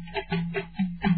වෙනකන් ගිනි දැල්ල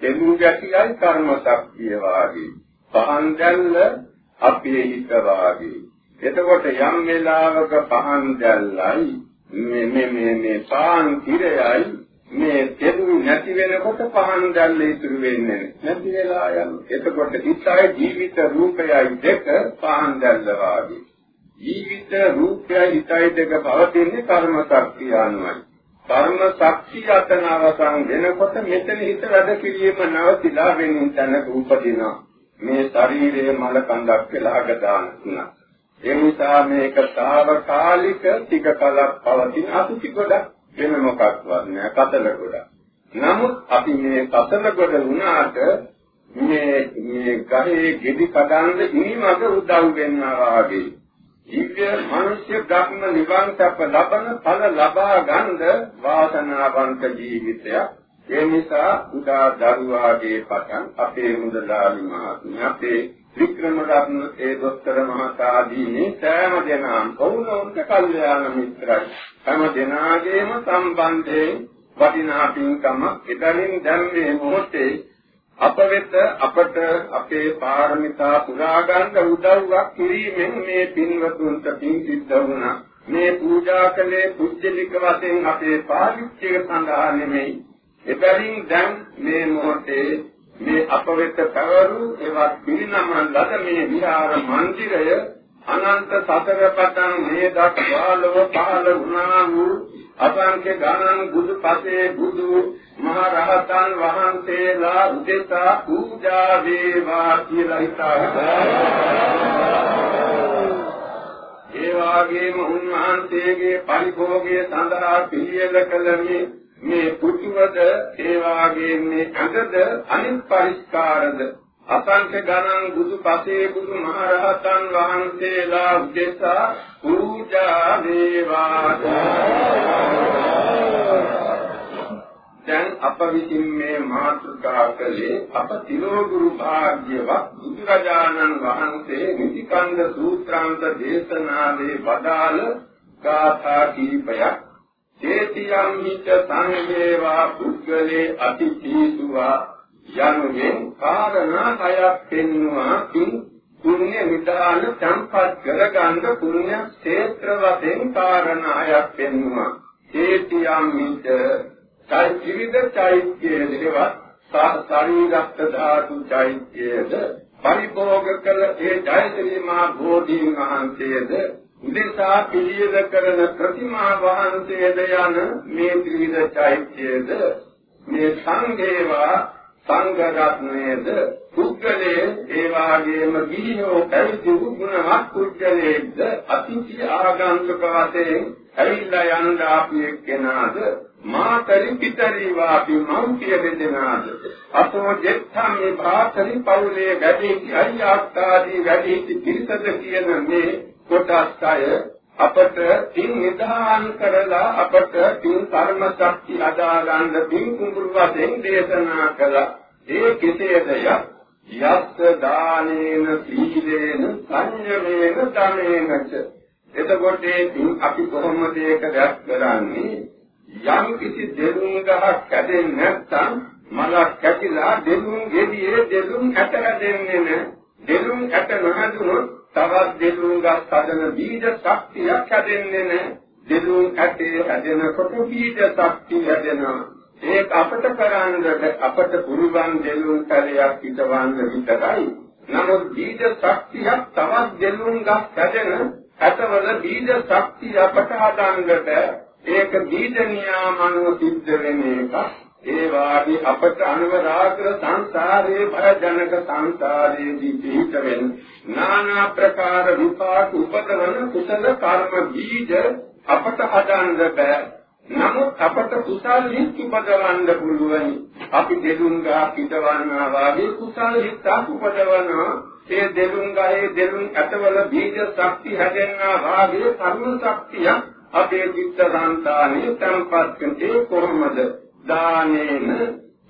කෙලු ගැටියයි කර්ම ශක්තිය වාගේ. පහන් දැල්ල අපේ හිත වාගේ. එතකොට යම් වෙලාවක පහන් දැල්ලයි මේ මේ මේ මේ පාන් කිරයයි මේ කෙලු නැති වෙනකොට පහන් දැල්ල ඉතුරු වෙන්නේ නැති වෙලා යන. එතකොට හිතයි ජීවිත රූපයයි දෙක පහන් දැල්ල වාගේ. ජීවිත රූපයයි හිතයි දෙක පවතින්නේ කර්ම ශක්තිය අනුවයි. කර්ම ශක්තිය අතන අවසන් වෙනකොට මෙතන හිත වැඩ කිරීම නවතිලා වෙනින් තැනක උපදිනවා. මේ ශරීරයේ මල කඳක් කියලා අගදාන තුනක්. ඒ නිසා මේක తాවකාලික ටික කලක් පවතින අසුචි ගොඩක් වෙන මොකක්වත් නෑ කතල ගොඩක්. නමුත් අපි මේ කතල ගොඩ වුණාට මේ මේ ගහේ ගෙඩි කඩන්න ඉනිමඟ උදව් වෙනවා වාගේ දිව්‍ය මනුෂ්‍ය ධර්ම නිවන් සැප ලබන ඵල ලබා ගන්න වාසනාවන්ත ජීවිතයක්. ඒ නිසා උදා දරුවාගේ පටන් අපේ මුදලාලි මහත්මිය අපේ වික්‍රම රත්න ඒ දොස්තර මහතා ආදී මේ සෑම දෙනාම කවුරුන්ට කල්යාණ මිත්‍රයි. හැම දෙනාගේම සම්බන්ධයෙන් වටිනා පින්කම එතනින් දැන් මේ මොහොතේ අප වෙත අපට අපේ පාරමිතා පුරා ගන්න උදව්වක් කිරීමෙන් මේ පින්වතුන්ට පින් සිද්ධ වුණා. මේ පූජා කළේ පුජ්‍යලික වශයෙන් අපේ පාරිච්ඡේද සඳහා නෙමෙයි. එබැවින් දැන් මේ මොහොතේ මේ අප වෙත පැවරු එවත් පිරිනමන ලද මේ විහාර මන්දිරය අනන්ත සතර පතන් මේ දක්වා ලොව පහළ වුණා වූ අසංඛ්‍ය ගණන් බුදු පසේ බුදු මහ රහතන් වහන්සේලා උදෙසා පූජා වේවා කියලා හිතාගන්න. ඒ වාගේම උන්වහන්සේගේ පරිභෝගයේ සඳහා පිළියෙල කළ මේ මේ පුතුවද ඒ වාගේ මේ අඟද අනිත් පරිස්කාරද අසංඛ්‍ය ගණන් බුදු පසේ බුදු මහරහතන් වහන්සේලා උදෙසා පූජා වේවා. දැන් අප විසින් මේ මාතෘකා කළේ අප තිලෝගුරු භාග්‍යවත් බුදුරජාණන් වහන්සේ නිතිකන්ද සූත්‍රාන්ත දේශනාවේ වදාළ ගාථා කීපයක්. තේතියම් හිත සංවේවා පුද්ගලේ අතිචීසුවා යනුවෙන් කාරණා හයක් පෙන්වුවා කිං පුණ්‍ය විදාන සම්පත් කරගන්න පුණ්‍ය ක්ෂේත්‍ර වශයෙන් කාරණා හයක් පෙන්වුවා තේතියම් හිත චෛත්‍යවිද චෛත්‍යයේ දෙවත් ශරීරස්ත ධාතු චෛත්‍යයේද පරිභෝග කළ ඒ ජයශ්‍රී මා බෝධීන් වහන්සේද උදෙසා පිළියෙල කරන ප්‍රතිමා වහන්සේද යන මේ ත්‍රිවිධ චෛත්‍යයේද මේ සංඝේවා සංඝ රත්නයේද පුද්ගලයේ ඒ වාගේම ගිහියෝ පැවිදි ගුණවත් පුද්ගලයේද අතිචි ආගන්තුක වශයෙන් ඇවිල්ලා යන්න ආපු එක්කෙනාද මාතරි පිටරි වාපි මෞඛ්‍ය දෙදෙනාද අතෝ ජෙත්තම් මේ භාතරි පවුලේ වැඩි අයියාත්තාදී වැඩි පිරිසද කියන මේ කොටස් අය අපට තින් නිදාන් කරලා අපට තින් කර්ම ශක්ති අදා ගන්න තින් කුඹුරු වශයෙන් දේශනා කළා. ඒ කෙසේද යත් දානේන සීලේන සංයමේන ධනේනච. එතකොට අපි කොහොමද ඒක දැක් කරන්නේ? යම් කිසි දෙලුම් ගහක් කැදෙන්නේ නැත්නම් මලක් කැටිලා දෙලුම් ගෙඩියේ දෙලුම් ඇට හැදෙන්නේ නැහැ. දෙලුම් ඇට නොහැදුනොත් තවත් දෙලුම් ගස් හදන බීජ ශක්තියක් හැදෙන්නේ නැහැ. දෙලුම් ඇටේ හැදෙනකොට බීජ ශක්තිය හැදෙනවා. ඒක අපට කරන්නට අපට පුරුවන් දෙලුම් කලයක් හිතවන්න විතරයි. නමුත් බීජ ශක්තියක් තවත් දෙලුම් ගස් හැදෙන ඇටවල බීජ ශක්තිය අපට හදන්නට ඒක බීජ නියාමනුව සිද්ධ වෙන එක. ඒ වාගේ අපට අනුවරාග්‍ර සංසාරේ භයජනක සංසාරේදී පිහිට වෙන নানা ප්‍රකාර විපාක උපදවන කුසල කර්ම බීජ අපට හදන්න බෑ. නමුත් අපට කුසල් හිත් උපදවන්න පුළුවන්. අපි දෙලුම් ගහ පිටවන්නා වාගේ කුසල් හිත් උපදවනවා. ඒ දෙලුම් ගහේ දෙලුම් ඇටවල බීජ ශක්තිය හැදෙන්නා වාගේ කර්ම ශක්තියක් අපේ චිත්ත සංතානේ තම්පත් කන්ටේ කොහොමද දානේන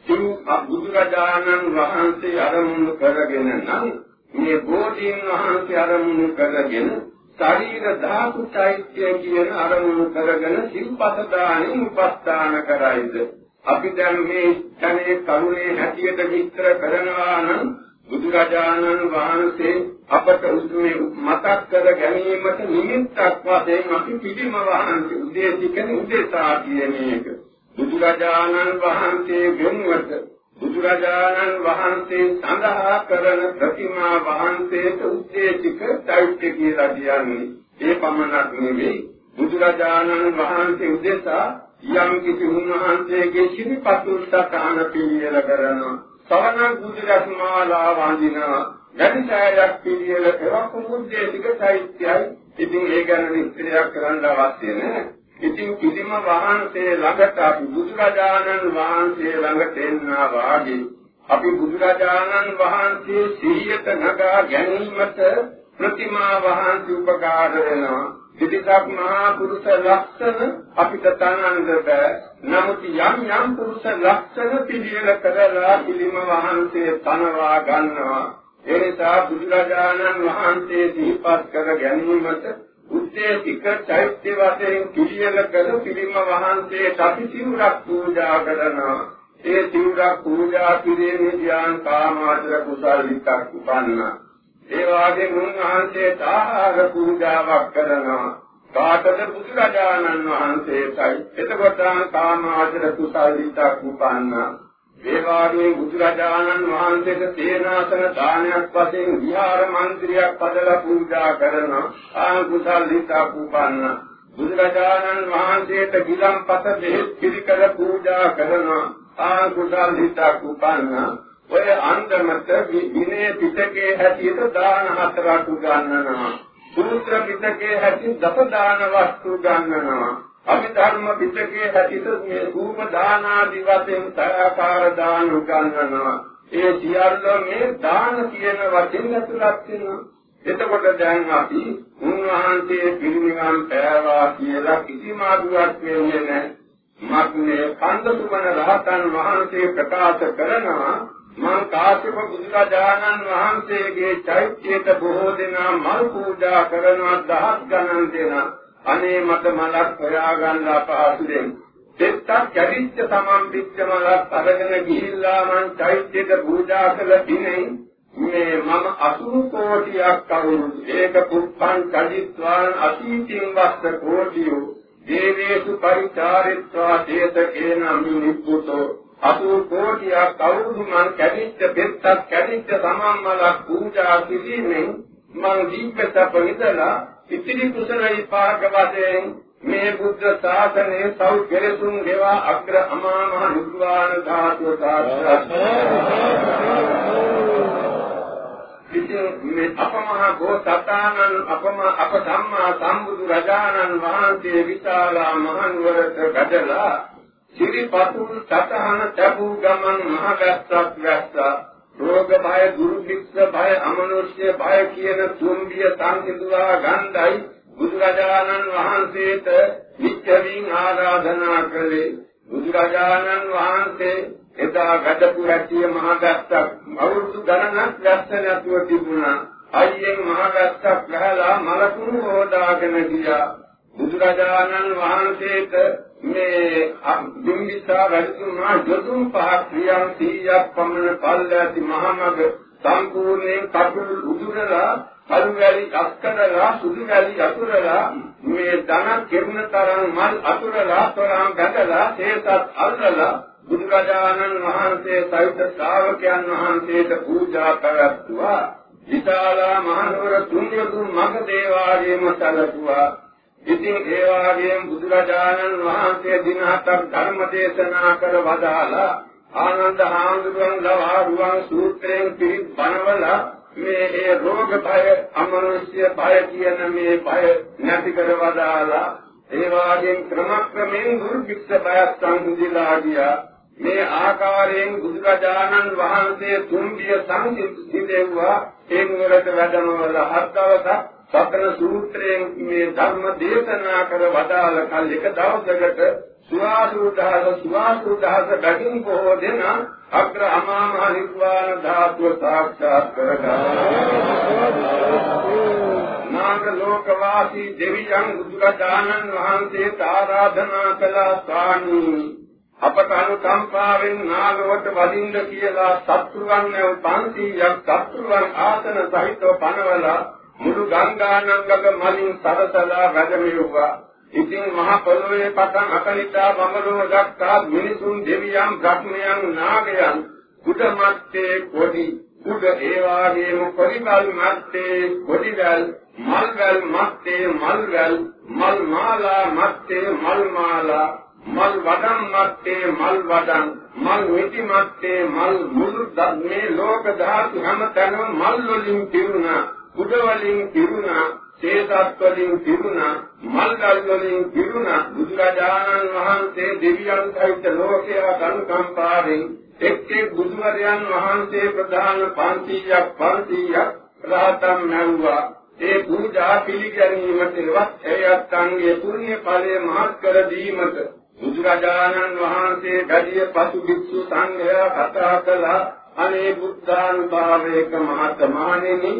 සිව් බුදුරජාණන් වහන්සේ අරමුණු කරගෙන නම් මේ බෝධීන් වහන්සේ අරමුණු කරගෙන ශරීර ධාතු චෛත්‍ය කියන අරමුණු කරගෙන සිල්පත දානෙ උපස්ථාන කරයිද? අපි දැන් මේ ධනේ කරුණේ හැටියට විස්තර කරනවා නම් බුදුරජාණන් වහන්සේ අපට උතුමේ මතක් කර ගැනීමට නිමිත්තක් වශයෙන් අපි පිළිම වහන්සේ උදේසිකන උදේසා කියන එක බුදුරජාණන් වහන්සේ වෙනුවට බුදුරජාණන් වහන්සේ සඳහා කරන ප්‍රතිමා වහන්සේට උදේසික චෛත්‍ය කියලා කියන්නේ ඒ පමණක් නෙවෙයි. බුදුරජාණන් වහන්සේ උදෙසා යම් කිසි උන්වහන්සේගේ ශිල්පතුල් සතාන පිළියෙල කරනවා. සවන බුදුරත් මාලා වඳිනවා වැඩිසායක් පිළියෙල එවක් මුද්දේතික චෛත්‍යයි ඉතින් ඒ ගැන විස්තරයක් කරන්න අවශ්‍ය නැහැ. ඉතින් කිසිම වහන්සේ ළඟට අපි බුදුරජාණන් වහන්සේ ළඟට එන්නා වාගේ අපි බුදුරජාණන් වහන්සේ සිහියට නගා ගැනීමට ප්‍රතිමා වහන්සේ උපකාර වෙනවා පිටිසක් මහා පුරුෂ ලක්ෂණ අපිට තනන්න බෑ. නමුත් යම් යම් පුරුෂ ලක්ෂණ පිළියෙල කරලා පිළිම වහන්සේ තනවා ගන්නවා. ඒ නිසා බුදුරජාණන් වහන්සේ දීපත් කර ගැනීමට උත්තේසික චෛත්‍ය වශයෙන් පිළියෙල කළ පිළිම වහන්සේ සතිසිවුරක් පූජා කරනවා. ඒ සිවුරක් පූජා කිරීමේ ධ්‍යාන කාමාචර කුසල විතක් උපන්නා. ඒ වාගේ මුන්වහන්සේට ආහාර පූජාවක් කරනවා. කාටද බුදුරජාණන් වහන්සේටයි. එතකොට කාමාචර කුසල විතක් උපන්නා. ඒ වාගේ බුදුරජාණන් වහන්සේට තේනාසන දානයක් වශයෙන් විහාර මන්ත්‍රියක් පදලා පූජා කරනවා. ආ කුසල විතක් උපන්නා. බුදුරජාණන් වහන්සේට ගිලම්පත දෙහෙත් පිළිකර පූජා කරනවා. ආ කුසල විතක් උපන්නා. ඔය අන්දමට විනය පිටකේ හැටියට දාන හතරක් උගන්වනවා. සූත්‍ර පිටකේ හැටියට දස දාන වස්තු උගන්වනවා. අභිධර්ම පිටකේ හැටියට මේ රූප දාන ආදී වශයෙන් සාකාර දාන උගන්වනවා. ඒ සියල්ල මේ දාන කියන වචෙන් ඇතුළත් වෙනවා. එතකොට දැන් අපි උන්වහන්සේ පිරිනිවන් පෑවා කියලා කිසිම අදුවක් වෙන්නේ නැහැ. මග්නේ කන්දසුමන රහතන් වහන්සේ ප්‍රකාශ කරනවා මං කාශ්‍යප බුදුරජාණන් වහන්සේගේ චෛත්‍යයට බොහෝ දෙනා මල් පූජා කරනවා දහස් ගණන් දෙනා අනේ මට මලක් හොයාගන්න අපහසුයෙන් දෙත්තක් කැඩිච්ච තමන් පිච්ච මලක් අරගෙන ගිහිල්ලා මං චෛත්‍යයට පූජා කළ දිනේ මේ මම අසුරු කෝටියක් අවුරුදු ඒක පුප්පං කඩිත්වාන් අතීතින් වස්ස කෝටියෝ දේවේසු පරිචාරිත්වා දේතකේන මිනිප්පුතෝ අසුරු කෝටියක් අවුරුදු මං කැඩිච්ච දෙත්තක් කැඩිච්ච තමන් මලක් පූජා කිරීමෙන් මං දීප්පත පොවිදලා ඉතිරි කුසල විපාක වශයෙන් මේ බුද්ධ ශාසනයේ සෞ කෙලෙසුන් ගෙවා අග්‍ර අමා මහ නිර්වාණ ධාතුව සාක්ෂාත් ඉතින් මේ අපමහ ගෝසතානන් අපම අප ධම්මා සම්බුදු රජාණන් වහන්සේ විශාලා මහනුවරට වැඩලා සිරිපතුල් සතහන තබු ගමන් මහගස්සක් වැස්සා රෝග භය දුර්භික්ෂ භය අමනුෂ්‍ය භය කියන තුන්බිය සංසිඳුවා ගන්ධයි බුදුරජාණන් වහන්සේට නිත්‍යමින් ආරාධනා කළේ. බුදුරජාණන් වහන්සේ එදා ගඩපු හැටිය මහගස්සක් අවුරුදු ගණනක් දැස්ස නැතුව තිබුණා. අයියෙන් මහගස්සක් ගහලා මලකුණු හොදාගෙන ගියා. බුදුරජාණන් වහන්සේට මේ බිම්බිසා රජතුමා යොදුන් පහක් ක්‍රියන් 100ක් පමණ පල්ල ඇති මහමග සම්පූර්ණයෙන් කටුල් උදුරලා කළු වැලි අස්කරලා සුදු වැලි අතුරලා මේ ධන කෙරුණ තරම් මල් අතුරලා තොරම් බැඳලා තේසත් අල්ලලා බුදුරජාණන් වහන්සේ සහිත ශ්‍රාවකයන් වහන්සේට පූජා කරත්වා. විශාලා මහනුවර තුන්යතු මග දේවාලයේම සැලකුවා ඉතින් ඒ වාගේම බුදුරජාණන් වහන්සේ දින හතක් ධර්ම දේශනා කර වදාලා ආනන්ද හාමුදුරුවන් ලවා රුවන් සූත්‍රයෙන් පිරිත් බණවලා මේ ඒ රෝග භය අමනුෂ්‍ය භය කියන මේ භය නැති කර වදාලා ඒ වාගේම ක්‍රමක්‍රමෙන් දුර්භික්ෂ භය සංසිඳලා ගියා. මේ ආකාරයෙන් බුදුරජාණන් වහන්සේ තුන්බිය සංසිඳෙව්වා ඒ නුවරට වැඩමවල හත් දවසක් සතර සූත්‍රයෙන් මේ ධර්ම දේශනා කර වදාළ කල් එක දවසකට සුවාසුදහස සුවාසුදහස බැගින් බොහෝ දෙන අග්‍ර අමා මහ නිර්වාණ ධාතුව සාක්ෂාත් කරගන්නවා. නාග ලෝකවාසී දෙවියන් බුදුරජාණන් වහන්සේ ආරාධනා කළා ස්වාමී අපට අනුකම්පාවෙන් නාගවට වදින්න කියලා සත්‍රුවන් 500ක් සත්‍රුවන් ආසන සහිතව පනවලා මුළු ගංගානංගක මලින් සරසලා වැඩමෙව්වා. ඉතින් මහ පොළොවේ පටන් අකනිතා බඹලෝ දක්වා මිනිසුන් දෙවියන් බ්‍රහ්මයන් නාගයන්. කුඩමත්තේ කොඩි කුඩ ඒ වාගේම කොඩිවල් මත්තේ කොඩිවල් මල්වල් මත්තේ මල්වල් මල් මාලා මත්තේ මල් මාලා. මල් වඩම් මත්තේ මල් වඩම්. මල් මිටි මත්තේ මල් මුළු මේ ලෝක ධාතු හැමතැනම මල් වලින් පිරුණා. කුඩ වලින් පිරුණා තේසත් වලින් පිරුණා මල්ගල් වලින් පිරුණා බුදුරජාණන් වහන්සේ දෙවියන් සහිත ලෝකයා කනුකම්පාවෙන් එක් එක් බුදුරජාණන් වහන්සේ ප්‍රධාන 500ක් 500ක් රහතන් නැවුවා. ඒ පූජා පිළිගැනීමට එවත් එයත් අංගයේ පුණ්‍ය ඵලයේ මහත් කර දීමට බුදුරජාණන් වහන්සේ ගඩිය පසු භික්ෂු සංඝයා කතා කළා. අනේ බුද්ධානුභාවයක මහත්මාණෙනි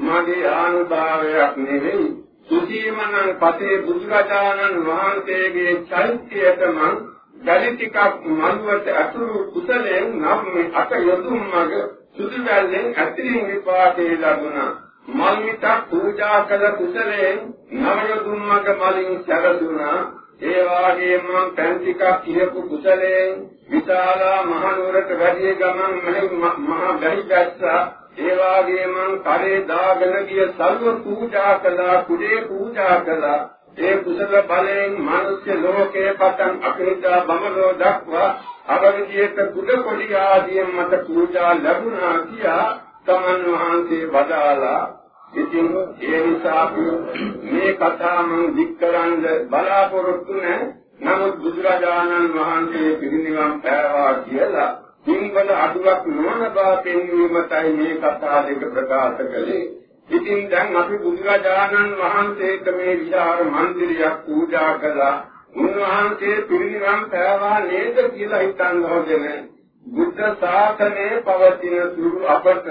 මගේ ආනුභාවයක් නෙවෙයි සුදීමනං පතේ බුදුරජාණන් වහන්සේගේ චෛත්‍යයට මං ගලි ටිකක් මනුවට අතුරු කුසලයෙන් නම් අත යොදුම් මග සුදු වැල්ලෙන් අතිරින් විපාකේ ලැබුණා. මල් මිටක් පූජා කළ කුසලයෙන් නව යොදුම් මග මලින් සැරසුණා ඒ වාගේම මං පෑන් ටිකක් කියපු කුසලයෙන් විශාලා මහනුවරට වැඩි ගමන් මහ බැරි දැස්සා ඒ වාගේම කරේ දාගෙන ගිය සල්ව පූජා කළා කුඩේ පූජා කළා. ඒ කුසල බලයෙන් මානසික ලෝකයේ පතන් අකනිතා බමලෝ දක්වා අවවිදියේක කුඩ කොඩි ආදී මත පූජා ලැබුණා කියා තමන් වහන්සේ වදාලා ඉතින් ඒ නිසා මේ කතාව මම වික්කරන්න බලාපොරොත්තු නැහැ නමුත් බුදුරජාණන් වහන්සේ පිරිනිවන් පෑවා කියලා සිංහල අඩුවක් නොවන බව පෙන්වීමටයි මේ කතා දෙක ප්‍රකාශ කළේ. ඉතින් දැන් අපි බුදුරජාණන් වහන්සේට මේ විහාර මන්දිරයක් පූජා කළා. උන්වහන්සේ පිරිනිවන් පෑවා නේද කියලා හිතන්න හොදෙන. බුද්ධ ශාසනයේ පවතින සුළු අපට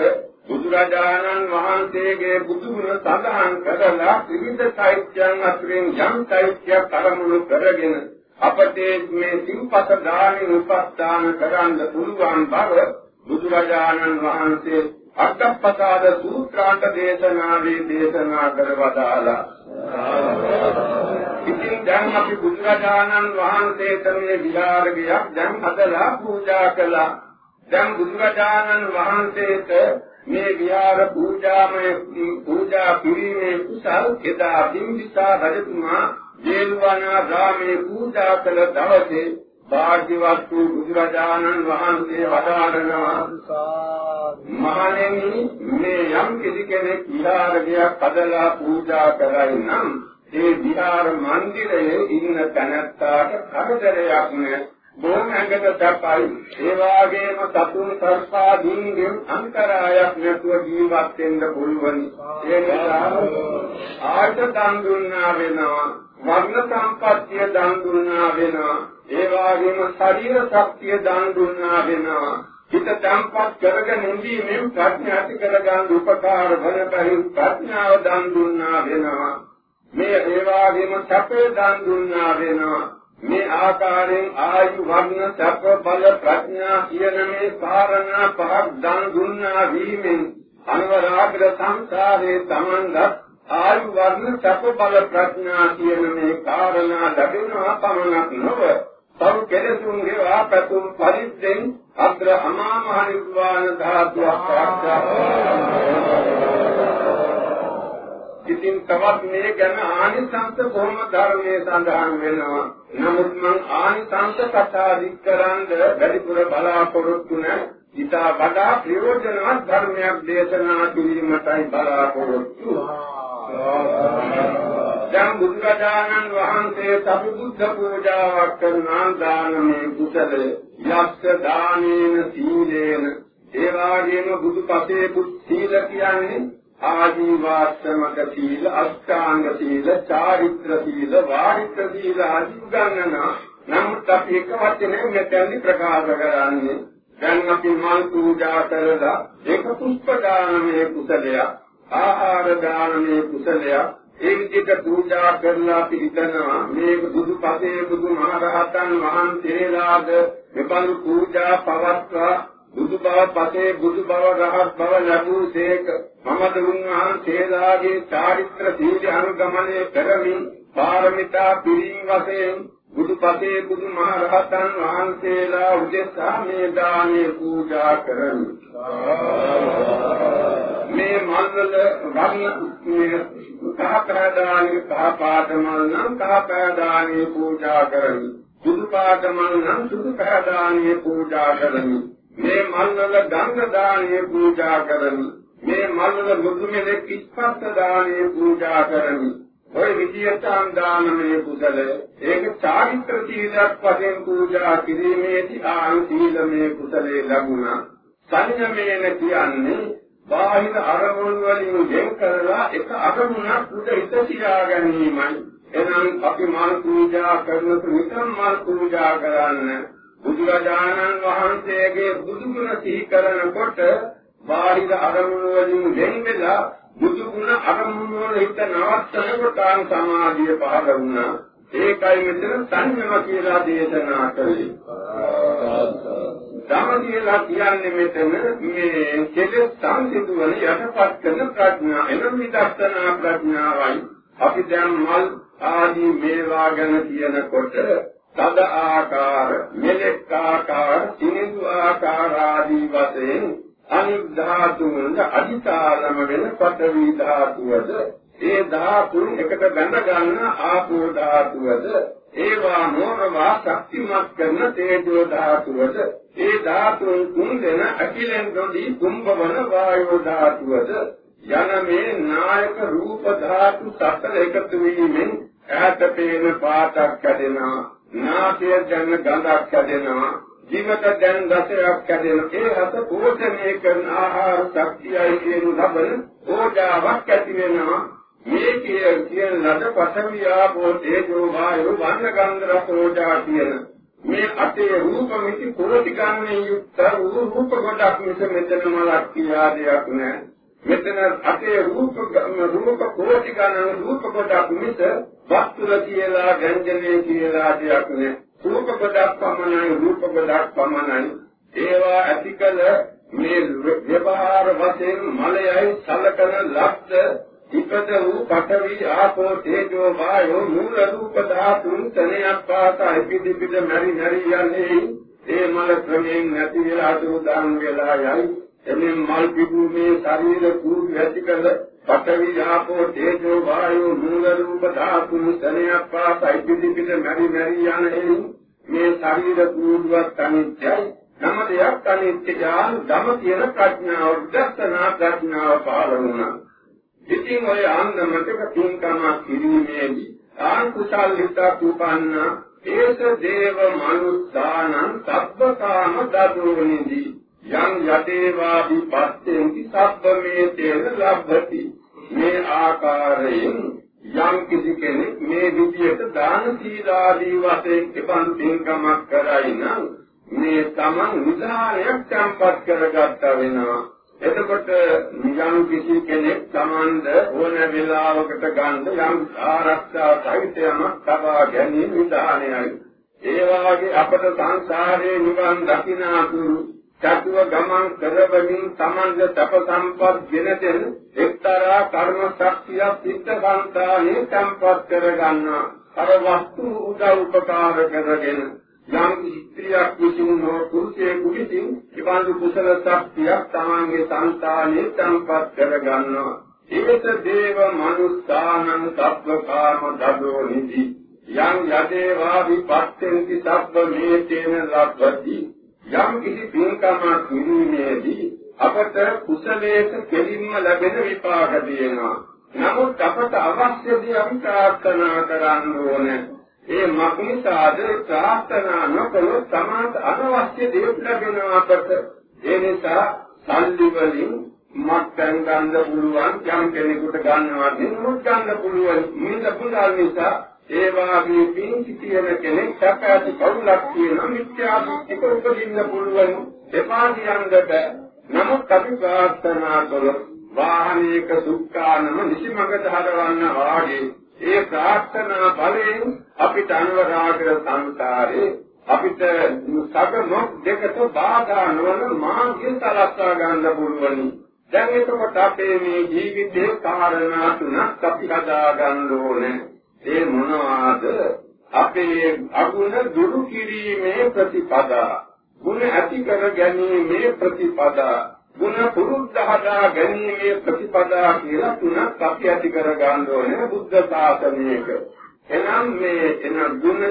බුදුරජාණන් වහන්සේගේ බුදුගුණ සඳහන් කරලා විවිධ සාහිත්‍යයන් අතරින් යම් සාහිත්‍යයක් අරමුණු කරගෙන අපට මේ සිව්පස දානින් උපස්ථාන කරන්න පුළුවන් බව බුදුරජාණන් වහන්සේ අට්ඨපදාද සූත්‍රාන්ත දේශනාවේ දේශනා කරවදාලා. ඉතින් දැන් අපි බුදුරජාණන් වහන්සේට මේ විහාරයක් දැන් හදලා පූජා කළා. දැන් බුදුරජාණන් වහන්සේට මේ විහාර පූජාමය පූජා කිරීමේ කුසල් එදා බිම්බිසා රජතුමා ජේලවනාරාමේ පූජා කළ දවසේ භාග්‍යවත් වූ බුදුරජාණන් වහන්සේ වදාරනවා මහණෙනි මේ යම් කිසි කෙනෙක් විහාරයක් හදලා පූජා කරයි නම් ඒ විහාර මන්දිරයේ ඉන්න තැනැත්තාට කරදරයක් නෑ. බොහොම ඇඟට සැපයි. ඒ වාගේම සතුන් සර්පාදීන්ගෙන් අන්තරායක් නැතුව ජීවත් වෙන්න පුළුවන්. ඒ නිසා ආයත දන් දුන්නා වෙනවා වර්ණ සම්පත්තිය දන් දුන්නා වෙනවා ඒ වාගේම ශරීර ශක්තිය දන් දුන්නා වෙනවා. හිත තම්පත් කරගෙන ඉඳීමෙන් ප්‍රඥා ඇති කරගන්න උපකාර වන පරිදි ප්‍රඥාව දන් දුන්නා වෙනවා. මේ ඒ වාගේම සැපේ දන් දුන්නා වෙනවා. මේ ආකාරයෙන් ආයු වර්ණ සැප බල ප්‍රඥා කියන මේ කාරණා පහක් දන් දුන්නා වීමෙන් අනවරාග්‍ර සංසාරේ තමන්ගත් ආයු වර්ණ සැප බල ප්‍රඥා කියන මේ කාරණා ලැබෙනවා පමණක් නොව තව කෙලෙසුන්ගේ ආපතුම් පරිද්දෙන් අග්‍ර අමා මහ නිර්වාණ ධාතුවක් සාක්ෂාත් ඉතින් තවත් මේ ගැන ආනිසංස බොහොම ධර්මයේ සඳහන් වෙනවා. නමුත් මං ආනිසංස කතා විස්තරන්ද වැඩිපුර බලාපොරොත්තු නැ ඊට වඩා ප්‍රයෝජනවත් ධර්මයක් දේශනා කිරීමටයි බලාපොරොත්තු. දැන් බුදුරජාණන් වහන්සේ සබුද්ධ පූජාවක් කරනා දානමේ කුසල යක්ෂ දානේන සීලේන ඒ වගේම බුදුපසේ බුත් සීල කියන්නේ ආජීවාශ්‍රමක සීල, අෂ්ටාංග සීල, චාරිත්‍ර සීල, වාරිත්‍ර සීල ආදී උගන්වනවා. නමුත් අපි එක වචනේ මෙතනදි ප්‍රකාශ කරන්නේ දැන් අපි මල් පූජා කරලා ඒක පුෂ්ප දානමේ කුසලයක්, ආහාර දානමේ කුසලයක්, ඒ විදිහට පූජා කරලා පිළිතනවා මේ බුදුපසේ බුදුමහරහතන් වහන්සේලාද මෙබඳු පූජා පවත්වා බුදු බව පතේ බුදු බව රහත් බව ලැබූසේක මමද උන්වහන්සේලාගේ චාරිත්‍ර සීල අනුගමනය කරමින් පාරමිතා පිරින් වශයෙන් බුදු පතේ බුදු මහ රහතන් වහන්සේලා උදෙසා මේ දානේ පූජා කරමි. මේ මල්වල වර්ණ කහ පෑදානේ කහ පාට මල් නම් කහ පෑදානේ පූජා කරමි. සුදු පාට මල් නම් සුදු පෑදානේ පූජා කරමි. මේ මල්වල ගංග දාණය පූජා කරමි. මේ මල්වල මුදුමෙලෙක් ඉස්පත් දාණය පූජා කරමි. ඔය විදියට දානමය කුසල ඒක චාරිත්‍ර සීලයක් වශයෙන් පූජා කිරීමේදී ආන් සීලමය කුසලේ ලැබුණා. සංයමයෙන් කියන්නේ බාහිර අරමුණු වලින් වෙන් කරලා එක අරමුණක් උඩ හිත සිරා ගැනීමයි. එනම් අපි මල් පූජා කරනකොට නිකම් මල් පූජා කරන්නේ බුදුරජාණන් වහන්සේගේ බුදුගුණ සිහි කරනකොට බාහිර අරමුණු වලින් වෙන් වෙලා බුදුගුණ අරමුණු වල හිත නවත්තනකොට ආන් සමාධිය පහළ වුණා. ඒකයි මෙතන සංයම කියලා දේශනා කළේ. ධම කියලා කියන්නේ මෙතන මේ කෙලෙස් සංසිඳුවන යටපත් කරන ප්‍රඥා එනම් විදර්ශනා ප්‍රඥාවයි. අපි දැන් මල් ආදී මේවා ගැන කියනකොට තද ආකාර, මෙලෙක් ආකාර, සිනිඳු ආකාර ආදී වශයෙන් අනිත් ධාතුන් අධිකාරම වෙන පඨවි ධාතුවද ඒ ධාතුන් එකට බැඳ ගන්න ආපෝ ධාතුවද ඒවා නෝරවා ශක්තිමත් කරන තේජෝ ධාතුවද ඒ ධාතුන් තුන් දෙන අකිලෙන් දොඩි කුම්භවන වායෝ ධාතුවද යන මේ නායක රූප ධාතු සතර එකතු වීමෙන් ඈත පේන පාටක් කැදෙනවා නාසය දැන ගඳක් හැදෙනවා ජීවිත දැන් රසයක් හැදෙනවා ඒ රස පෝෂණය කරන ආහාර ශක්තියයි කියන ලබන ඕජාවක් ඇති වෙනවා මේ කියන ලද පඨවි ආපෝ තේජෝ වායෝ වන්න ගන්ධ රස ඕජා කියන මේ අතේ රූප මිති කුලටි ගන්නේ යුක්ත වූ රූප කොටක් මිස මෙතන මලක් කියා දෙයක් නැහැ. මෙතන අතේ රූප රූප කුලටි ගන්න රූප කොටක් මිස වස්තුල කියලා ගැන්ජනේ කියලා දෙයක් නැහැ. රූප කොටක් පමණයි රූප කොටක් පමණයි. ඒවා ඇතිකල මේ ව්‍යවහාර වශයෙන් මලයයි සලකන ලක්ෂ ඉපද වූ පඨවි ආපෝ තේජෝ වායෝ මූල රූප ධාතුන් තනයක් පාසා ඉදිරිපිට මෙරි මෙරි යන්නේ ඒ මල ක්‍රමයෙන් නැති වෙලා අතුරුදාන් වෙලා යයි එමෙන් මල් පිපු මේ ශරීර කුරු ඇති කළ පඨවි ආපෝ තේජෝ වායෝ මූල රූප ධාතුන් තනයක් පාසා ඉදිරිපිට මෙරි මෙරි යන්නේ මේ ශරීර කුරුවත් අනිත්‍යයි. නම දෙයක් අනිත්‍යයි ධම කියන ප්‍රඥාව දර්ශනා ප්‍රඥාව පහළ වුණා. ඉතින් ඔය ආන්දමතක පින්කම කිරීමේදී ආන් කුසල් හිතක් උපන්න. ඒස දේව මනුස්සානං සබ්බකාම දදෝනිදි යං යදේවා විපස්සෙන්ති සබ්බමේ තේන ලබ්ධති මේ ආකාරයෙන් යම් කිසි කෙනෙක් මේ විදියට දාන සීලාදී වශයෙන් කිපන් පින්කමක් කරයි නම් මේ තමන් නිදානයක් සම්පත් කරගත්තා වෙනවා එතකොට යම් කිසි කෙනෙක් Tamand ඕන වෙලාවකට ගන්න යම් ආරක්ෂා සහිතයම තබා ගැනීම විධානයයි. ඒ වාගේ අපට සංසාරේ නිවන් දකිනාතුරු චතුව ගමන් කරවමින් Tamand තප සම්පත් ගෙනදෙන එක්තරා කර්ම ශක්තිය සිද්ධ සංතානේ සම්පත් කරගන්නා. අර වස්තු උදව් උපකාර කරගෙන යම් ස්ත්‍රියක් විසින් හෝ පුරුෂයෙකු විසින් ඉබඳු කුසල ශක්තියක් තමන්ගේ සංස්ථානයේ තම්පත් කර ගන්නවා. ඒත දේව මනුස්සානං සබ්බකාම දදෝ නිදි. යම් යදේවා විපස්සෙන්ති සබ්බ මේතේන ලබ්ධති යම් කිසි පින්කමක් කිරීමේදී අපට කුසලයක කෙලින්ම ලැබෙන විපාක දෙනවා. නමුත් අපට අවශ්‍ය දේ අපි ප්‍රාර්ථනා කරන්න ඕනේ. ඒ මක්නිසාද ප්‍රාර්ථනා නොකළොත් සමාත අනවශ්‍ය දේවල් ලැබෙනවා අපට. ඒ නිසා සල්ලි වලින් මත්පැන් ගන්න පුළුවන් යම් කෙනෙකුට ගන්නවා නෙමෙයි ගන්න පුළුවන්. මිල පුදාල් නිසා ඒ වාගේ පින්ති කියන කෙනෙක් සැපැති කවුලක් කියන මිත්‍යා දෘෂ්ටික උපදින්න පුළුවන්. එපා කියන්නට නමුත් අපි ප්‍රාර්ථනා කළොත් වාහනයක සුක්කානම නිසිමඟ දහරවන්න වාගේ ඒ ප්‍රාර්ථනා බලයෙන් අපිට අනුරාග සංසාරේ අපිට සගම දෙකට බාධා නොවන මාර්ගය සලස්වා ගන්න පුළුවන්. දැන් එතකොට අපේ මේ ජීවිතේ කාරණා තුනක් අපි හදා ගන්න ඕනේ. ඒ මොනවාද? අපේ අගුණ දුරු කිරීමේ ප්‍රතිපදා. ගුණ ඇති කර ගැනීමේ ප්‍රතිපදා. ගුණ පුරුද්ද හදා ගැනීමේ ප්‍රතිපදා කියලා තුනක් අපි ඇති කර ගන්න ඕනේ බුද්ධ ශාසනයක. එනම් මේ එන ගුණ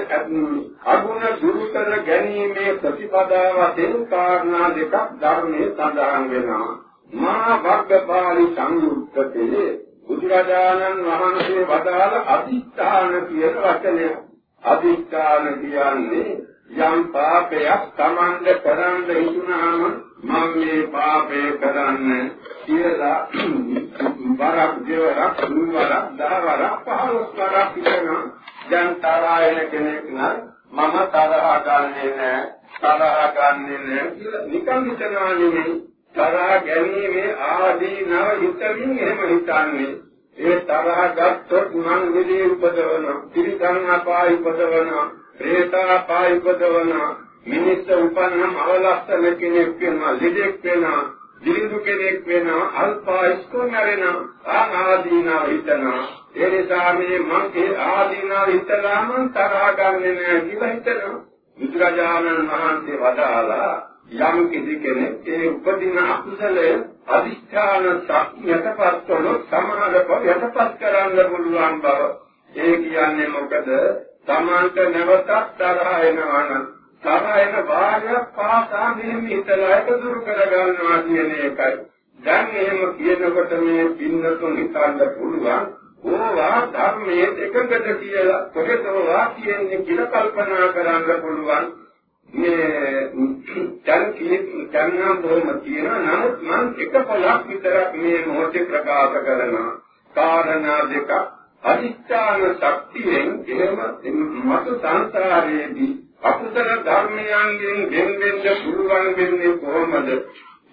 අගුණ දුරු කර ගැනීමේ ප්‍රතිපදාව වශයෙන් කාරණා දෙකක් ධර්මයේ සඳහන් වෙනවා. මහා වග්ගපාලි සංයුක්තයේ බුදුරජාණන් වහන්සේ වදාළ අදිස්ථාන කියන වචනය. අදිස්ථාන කියන්නේ යම් පාපයක් Tamand කරන්න හිතුනාම මම මේ පාපය කරන්න කියලා වරක් දෙවරක් තුන්වරක් දහවරක් පහළොස් වරක් හිතනවා දැන් තරහායන කෙනෙක් නම් මම තරහ ගන්නෙ නෑ තරහ ගන්නෙ නෑ කියලා නිකන් හිතනවා නෙමෙයි තරහ ගැනීමේ ආදීනව හිතමින් එහෙම හිතන්නේ. ඒ තරහ ගත්තොත් මං විදී උපදවන ත්‍රිසං අපාය උපදවන ප්‍රේතා අපාය උපදවන මිනිස් උපන්නම් අවලස්සන කෙනෙක් වෙනවා ලෙඩෙක් වෙනවා දිලිඳු කෙනෙක් වෙනවා අල්පායස්කෝ මැරෙනවා ආදීනා හිතනවා. ඒ නිසා මේ මගේ ආදීනා හිතලාම තරහ ගන්නෙ නෑ කියලා හිතනවා. බුදුරජාණන් වහන්සේ වදාලා යම් කිසි කෙනෙක් ඒ උපදින අකුසලයේ අදිෂ්ඨාන ශක්තියටපත් වුණොත් සමානව යටපත් කරන්න පුළුවන් බව ඒ කියන්නේ මොකද තමන්ට නැවතත් තරහ එනවා නම් තරහෙන භාගයක් පාසා මෙහෙම හිතලා ඒක දුරු කරගන්නවා කියන එකයි. දැන් එහෙම කියනකොට මේ පින්නතුන් හිතන්න පුළුවන් ඕවා ධර්මයේ එකකට කියලා කොහෙදවා කියන්නේ කියලා කල්පනා කරන්න පුළුවන්. මේ දැන් කියන්නම් බොහොම තියෙනවා නමුත් මම එක පොලක් විතරක් මේ මොහොතේ ප්‍රකාශ කරනවා. කාරණා දෙක අදිස්ත්‍යාන ශක්තියෙන් එහෙම මතු සංසාරයේදී අකුසල ධර්මයන්ගෙන් වෙන් වෙන්න පුළුවන් වෙන්නේ කොහොමද?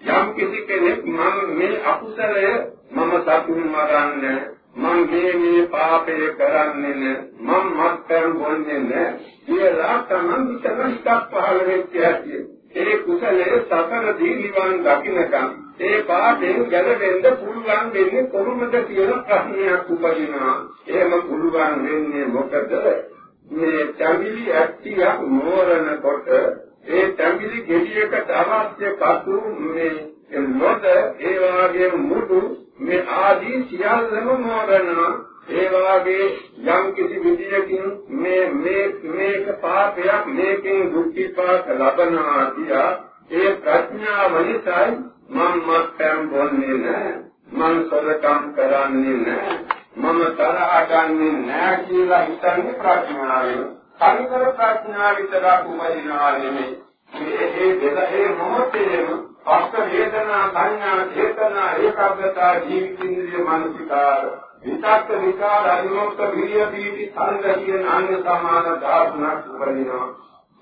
යම් කිසි කෙනෙක් මම මේ අකුසලය මම සතුන් මරන්නේ මම මේ මේ පාපය කරන්නේ නෑ මම මත්පැන් බොන්නේ නෑ කියලා තමන් විතරක් පහළ වෙච්ච ඇති ඒ කුසලයේ සතරදී නිවන් දකින්නකම් ඒ පාඩෙන් ගැලවෙන්න පුළුවන් වෙන්නේ කොහොමද කියලා ප්‍රශ්නයක් උපදිනවා. එහෙම පුළුවන් වෙන්නේ මොකද? මේ තැඹිලි ඇට්ටියක් මෝරනකොට ඒ තැඹිලි ගෙඩියකට අවශ්‍ය කතු මේ නොද ඒ වාගේ මුඩු මේ ආදී සියල්ලම මෝරනවා ඒ වාගේ යම් කිසි විදියකින් මේ මේ මේක පාපයක් මේකෙන් දුක් විපාක ලබනවා කියා ඒ ප්‍රඥාව නිසායි මම මත්පැන් බොන්නේ නැහැ. මම සොරකම් කරන්නේ නැහැ. මම තරහ ගන්නෙ නැහැ කියලා හිතන්නේ ප්‍රඥාවෙන්. කලිතර ප්‍රඥාව විතරක් උපදිනවා නෙමෙයි. මේ ඒ දෙල ඒ මොහොතේම පස්ස වේදනා සංඥා චේතනා ඒකාග්‍රතා ජීවිතින්ද්‍රිය මානසිකාර විතක්ක විකාර අනිමොක්ත විරිය පීති සංගතිය නාන්‍ය සමාන ධාතුණක් උපදිනවා.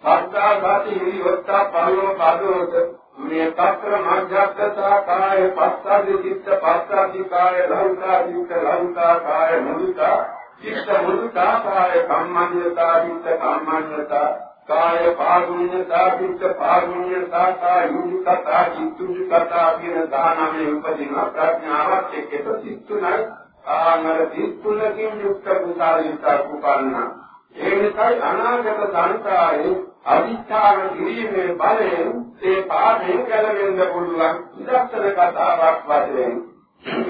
සත්තා ගති හිරිවත්තා පරලෝ පදෝත මේ తත්‍ර මධ්‍යස්ථතා කාය පස්සද්ධි චිත්ත පස්සද්ධි කාය ලෞකා චිත්ත ලෞකා කාය මුදිතා චිත්ත මුදිතා කාය කම්මඤ්ඤතා චිත්ත කම්මඤ්ඤතා කාය පාගුණ්‍යතා පිට පාගුණ්‍යතා කායුනිකතා චිත්තුනිකතා කියන දානමේ උපදින ප්‍රඥාවත් එක්ක සිත්තුනයි ආනර සිත්තුනකින් යුක්ත කුසාලිතා කුපන්න. ඒ නිසායි අනාගත සංසාරේ අවිචාර කිරීමේ බලයෙන් ඒ පාඩයෙන් ගැලවෙන්න පුළුවන් ඉදස්සන කතාවක් වශයෙන්.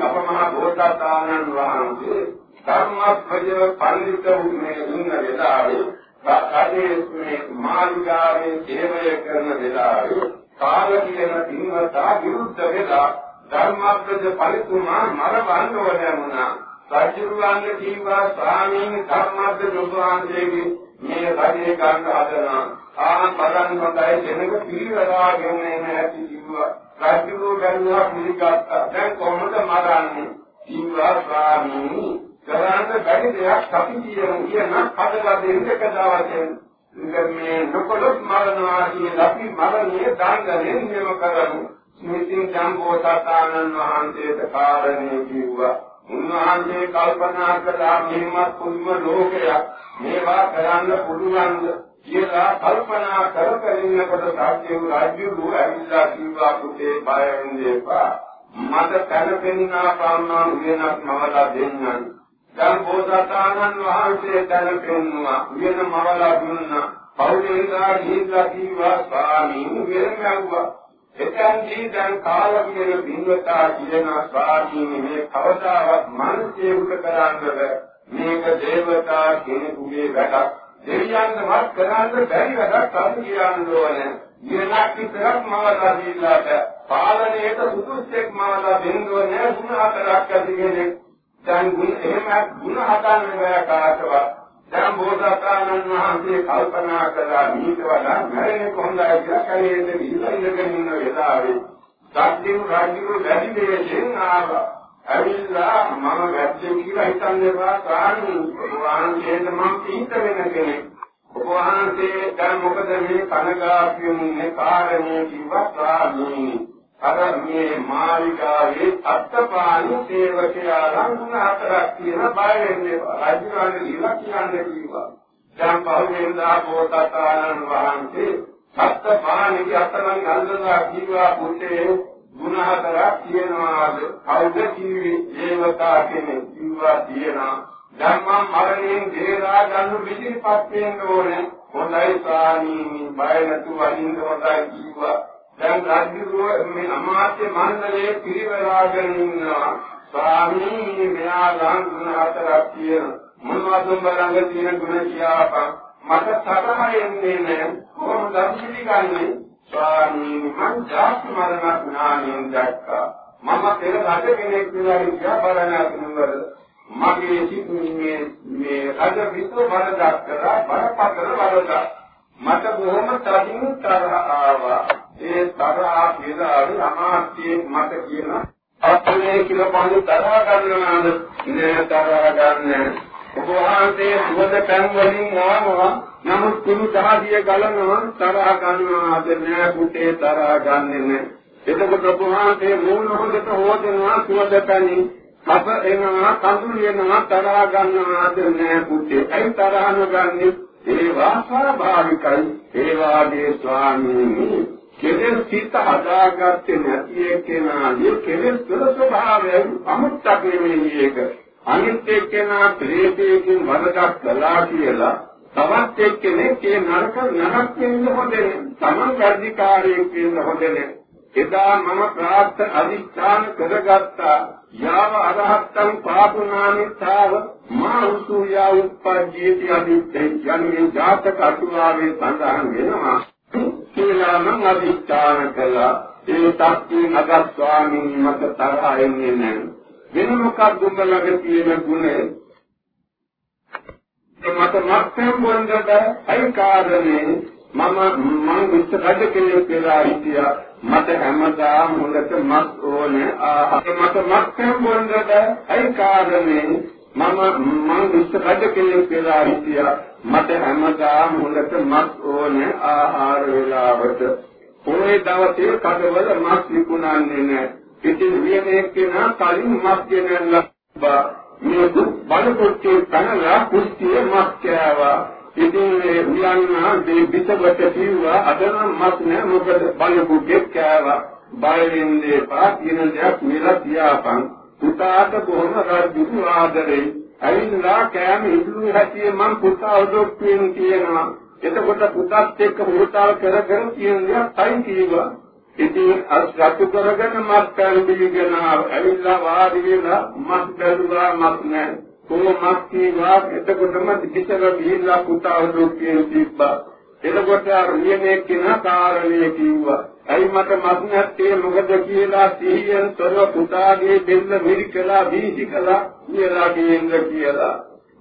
අප මහ බෝසතාණන් වහන්සේ ධර්මප්‍රජ පඬිතු මේ ඉන්න වෙලාවේ රාජයේ මේ මාළිගාවේ සේවය කරන වෙලාවේ කාල කියන පින්වතා විරුද්ධ වෙලා ධර්මප්‍රද පරිතුමා මරවන්න ඕන වුණා. රජුරුවන්ගේ ජීවා ස්වාමීන් ධර්මප්‍රද ජොසාන්දේගේ මේ රජේ ගන්න හදනවා. ආන් බලන් හොඳයි දෙනක පිළිවෙලාගෙන එන ඇති ජීවා. රජුරුව ගන්නවා පිළිගත්තා. දැන් කොහොමද මරන්නේ? ජීවා ස්වාමීන් කරන්න බැරි දෙයක් අපි කියන කියන හදලා දෙන්න කතාවකින් මේ නොකොලොත් මරනවා කියන අපි මරණය දාංගලෙන් මෙව කරමු. ස්මෘතින් ජම්බෝසතානන් වහන්සේට කාරණේ කිව්වා. උන්වහන්සේ කල්පනා කළා මෙහෙමත් පුදුම ලෝකයක්. මේවා කරන්න පුළුවන්ද කියලා කල්පනා කර කර ඉන්නකොට සාක්‍යව රාජ්‍යරු ඇවිල්ලා කිව්වා පුතේ බය වෙන්න එපා. මට තන පෙන්නා පාන්නා වෙනක් නවලා දෙන්නම් දැන් බෝසතාණන් වහන්සේ දැන පෙන්නවා වෙන මවලා දුන්නා පෞලේලා ගිහිල්ලා කිව්වා ස්වාමීන් වෙනමව්වා එතෙන්දී දැන් කාල කියන බින්වතා කියන ස්වාමීන් මේ කවදාවත් මනසේකට කරන්නද? මේක දේවතා කෙනෙකුගේ වැඩක්. දෙවියන්වත් කරන්න බැරි වැඩක් අපි කියන්න ඕනේ. ඊළඟ විතරක් මවලා දීලාට පාලනයට සුදුස්සෙක් මවලා දෙන්නෝ නෑ ගුණ හතරක් ඇති කෙනෙක් දැන් එහෙම ಗುಣ හදන්න බෑ කාටවත්. දැන් බෝසතාණන් වහන්සේ කල්පනා කළා මේක වඩා මැරෙන්නේ කොහොමදයි කියලා කලෙන්නේ විහිලා ඉඳගෙන ඉන්න වෙලාවේ සත්‍යු රාජ්‍යු වැඩි දෙයෙන් ආවා. ඇවිල්ලා මම වැද්දේ කියලා හිතන්නේ වා සාහනි වහන්සේට මම පීත වෙන කෙනෙක්. ඔබ වහන්සේ දැන් මොකද මේ කනගාටුවෙන්නේ කාරණේ කිව්වා ස්වාමීනි අර මේ මාලිකාවේ අත්තපාණි සේවකයා ලංගුණ හතරක් තියෙන බය වෙන්නේ රජුගේ ඉලක්ක කියන්නේ කිව්වා. දැන් පහුවෙන්දා බෝසතාණන් වහන්සේ අත්තපාණි අතරන් අල්ලලා කිව්වා පුතේ ගුණ හතරක් තියෙනවාද? කවුද කිව්වේ? දේවතා කෙනෙක් කිව්වා තියෙනවා. ධම්ම මරණයෙන් දේරා ගන්න විදිහපත් වෙන්න ඕනේ. හොඳයි ස්වාමීනි බය නැතුව අදින්න හොඳයි කිව්වා. දැන් රාජ්‍යරුව මේ අමාත්‍ය මණ්ඩලයේ පිරිවලාගෙන ඉන්නවා. ස්වාමී මෙයා ගාන ගුණ හතරක් තියෙන මොනවද උඹලඟ තියෙන ගුණ කියාපන්? මට තරහ එන්නේ නැහැ. කොහොමද පිළිගන්නේ? ස්වාමී මං ජාති මරණ ඥානයෙන් දැක්කා. මම පෙර රජ කෙනෙක් කියලා හිතා බලනාතුනවල මගේ සිත් මේ මේ රජ විසු වරදක් කරා බරපතල වරදක්. මට බොහොම තදින් තරහ ආවා. ඒ තරහා පිළිදාරු අමාත්‍යයෙන් මට කියන අපේ කියලා පහු තරහ ගන්නවාද? නෑ තරහ ගන්න ඔබ වහන්සේ සුවඳ පැන් වලින් ආවා නමුත් කුණු දහදිය ගලනවා තරහ ගන්නවාද? නෑ පුතේ තරහ ගන්නෙ නෑ. එතකොට ඔබ වහන්සේ මූණ හොඳට හොදනවා සුවඳ පැනින්. අප එනවා කඳුළු වෙනවා තරහ ගන්නවාද? නෑ පුතේ ඇයි තරහ නොගන්නේ? ඒවා ස්වාභාවිකයි ඒ වාගේ ස්වාමීනි. කෙලෙස් සිත හදාගත්තේ නැති එක්කෙනාගේ කෙලෙස් වල ස්වභාවය අමුත්තක් නෙමෙයි ඒක. අනිත් එක්කෙනා ප්‍රේතයෙන් වරදක් කළා කියලා තවත් එක්කෙනෙක් ඒ නරක නරක වෙන්න හොදෙන තමන් වැඩිකාරයෙක් වෙන්න හොදෙන එදා මම ප්‍රාර්ථ අධිෂ්ඨාන කරගත්තා. යාව අරහත්තං පාපුනානිතාව මා උසුයා උප්පජ්ජේති අදිත්තේ යන්නේ ජාතක අටුවාවේ සඳහන් වෙනවා. කියලා මම අධිෂ්ඨාන කළා. ඒ තත්ත්වේ නගත් ස්වාමීන් මත තරහ එන්නේ නැහැ. වෙන මොකක්ද උඹලගේ තියෙන ගුණය? මත මත්තම් වන්දද අයිකාරනේ මම මං විස්තර කෙනෙක් කියලා හිටියා. මට හැමදාම හොඳට මස් ඕනේ. ආහාර මට මත්තම් වන්දද අයිකාරනේ මම මං විස්තර කෙනෙක් කියලා හිටියා මට හැමදාම හොඳට මස් ඕනේ ආහාර වේලාවට. පොයේ දවසේ කඩවල මස් විකුණන්නේ නැහැ. ඉතින් වියනේ කෙනා කලින් මස් ගෙනල්ලා මේ බලපොත්තේ තනලා කුස්තිය මස් කෑවා. ඉතින් මේ උයන්නා මේ පිටවට කිව්වා අදනම් මස් නෑ මොකද බලපොත්තේ කෑවා. බය වෙන්නේ පා කියන දයක් මෙලා තියාපන්. පුතාට බොහොම රජු ආදරේ ඇවිල්ලා කෑම ඉදුණු හැටියේ මං පුතා ඔදොක්කුවෙන් කියනවා. එතකොට පුතත් එක්ක මුරතාව කර කර කියන දේ තයි කීවා. ඉතින් අසතු කරගෙන මත් පැන් බිලිගෙන ඇවිල්ලා වාඩි වෙලා මත් බැලුවා මත් නැහැ. කොහොම මත් කීවා එතකොටම පිටර ගිහිල්ලා පුතා ඔදොක්කුවෙන් තිබ්බා. එතකොට අර නියමයේ කෙනා කාරණේ කිව්වා. ඇයි මට මත් නැත්තේ මොකද කියලා සිහියෙන් තොරව පුතාගේ දෙන්න මිරිකලා වීසි කළා කියලා කියන්න කියලා.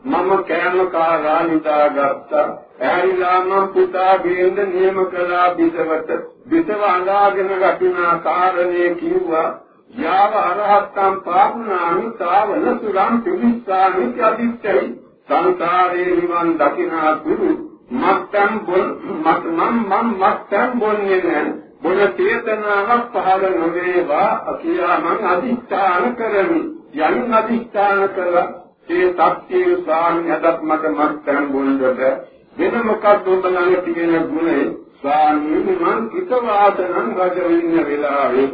මම කෑම කාලා නිදාගත්තා. ඇරිලා මම පුතාගේඳ නියම කළා බිසවට. බිසව අඳාගෙන වටිනා කාරණේ කිව්වා. යාව අරහත්තම් පාපුනාමි තාවන සුරම් පිවිස්සාමි අදිත්තයි. සංසාරේ නිවන් දකිනා තුරු මත්තම් බොල් මත් මම් මම් මත්තම් බොන්නේ නැහැ. මොන චේතනාවක් පහළ නොවේවා කියලා මම අදිස්ථාන කරමි. යන් අදිස්ථාන කළා ඒ සත්‍යයේ සාන්‍යදත් මට මත්තන් බොන්නට වෙන මොකක්ද ඔබ ළඟ තියෙන ගුණය ස්වාමීනි මං හිත වාසනං රජ වෙන්න වෙලාවේ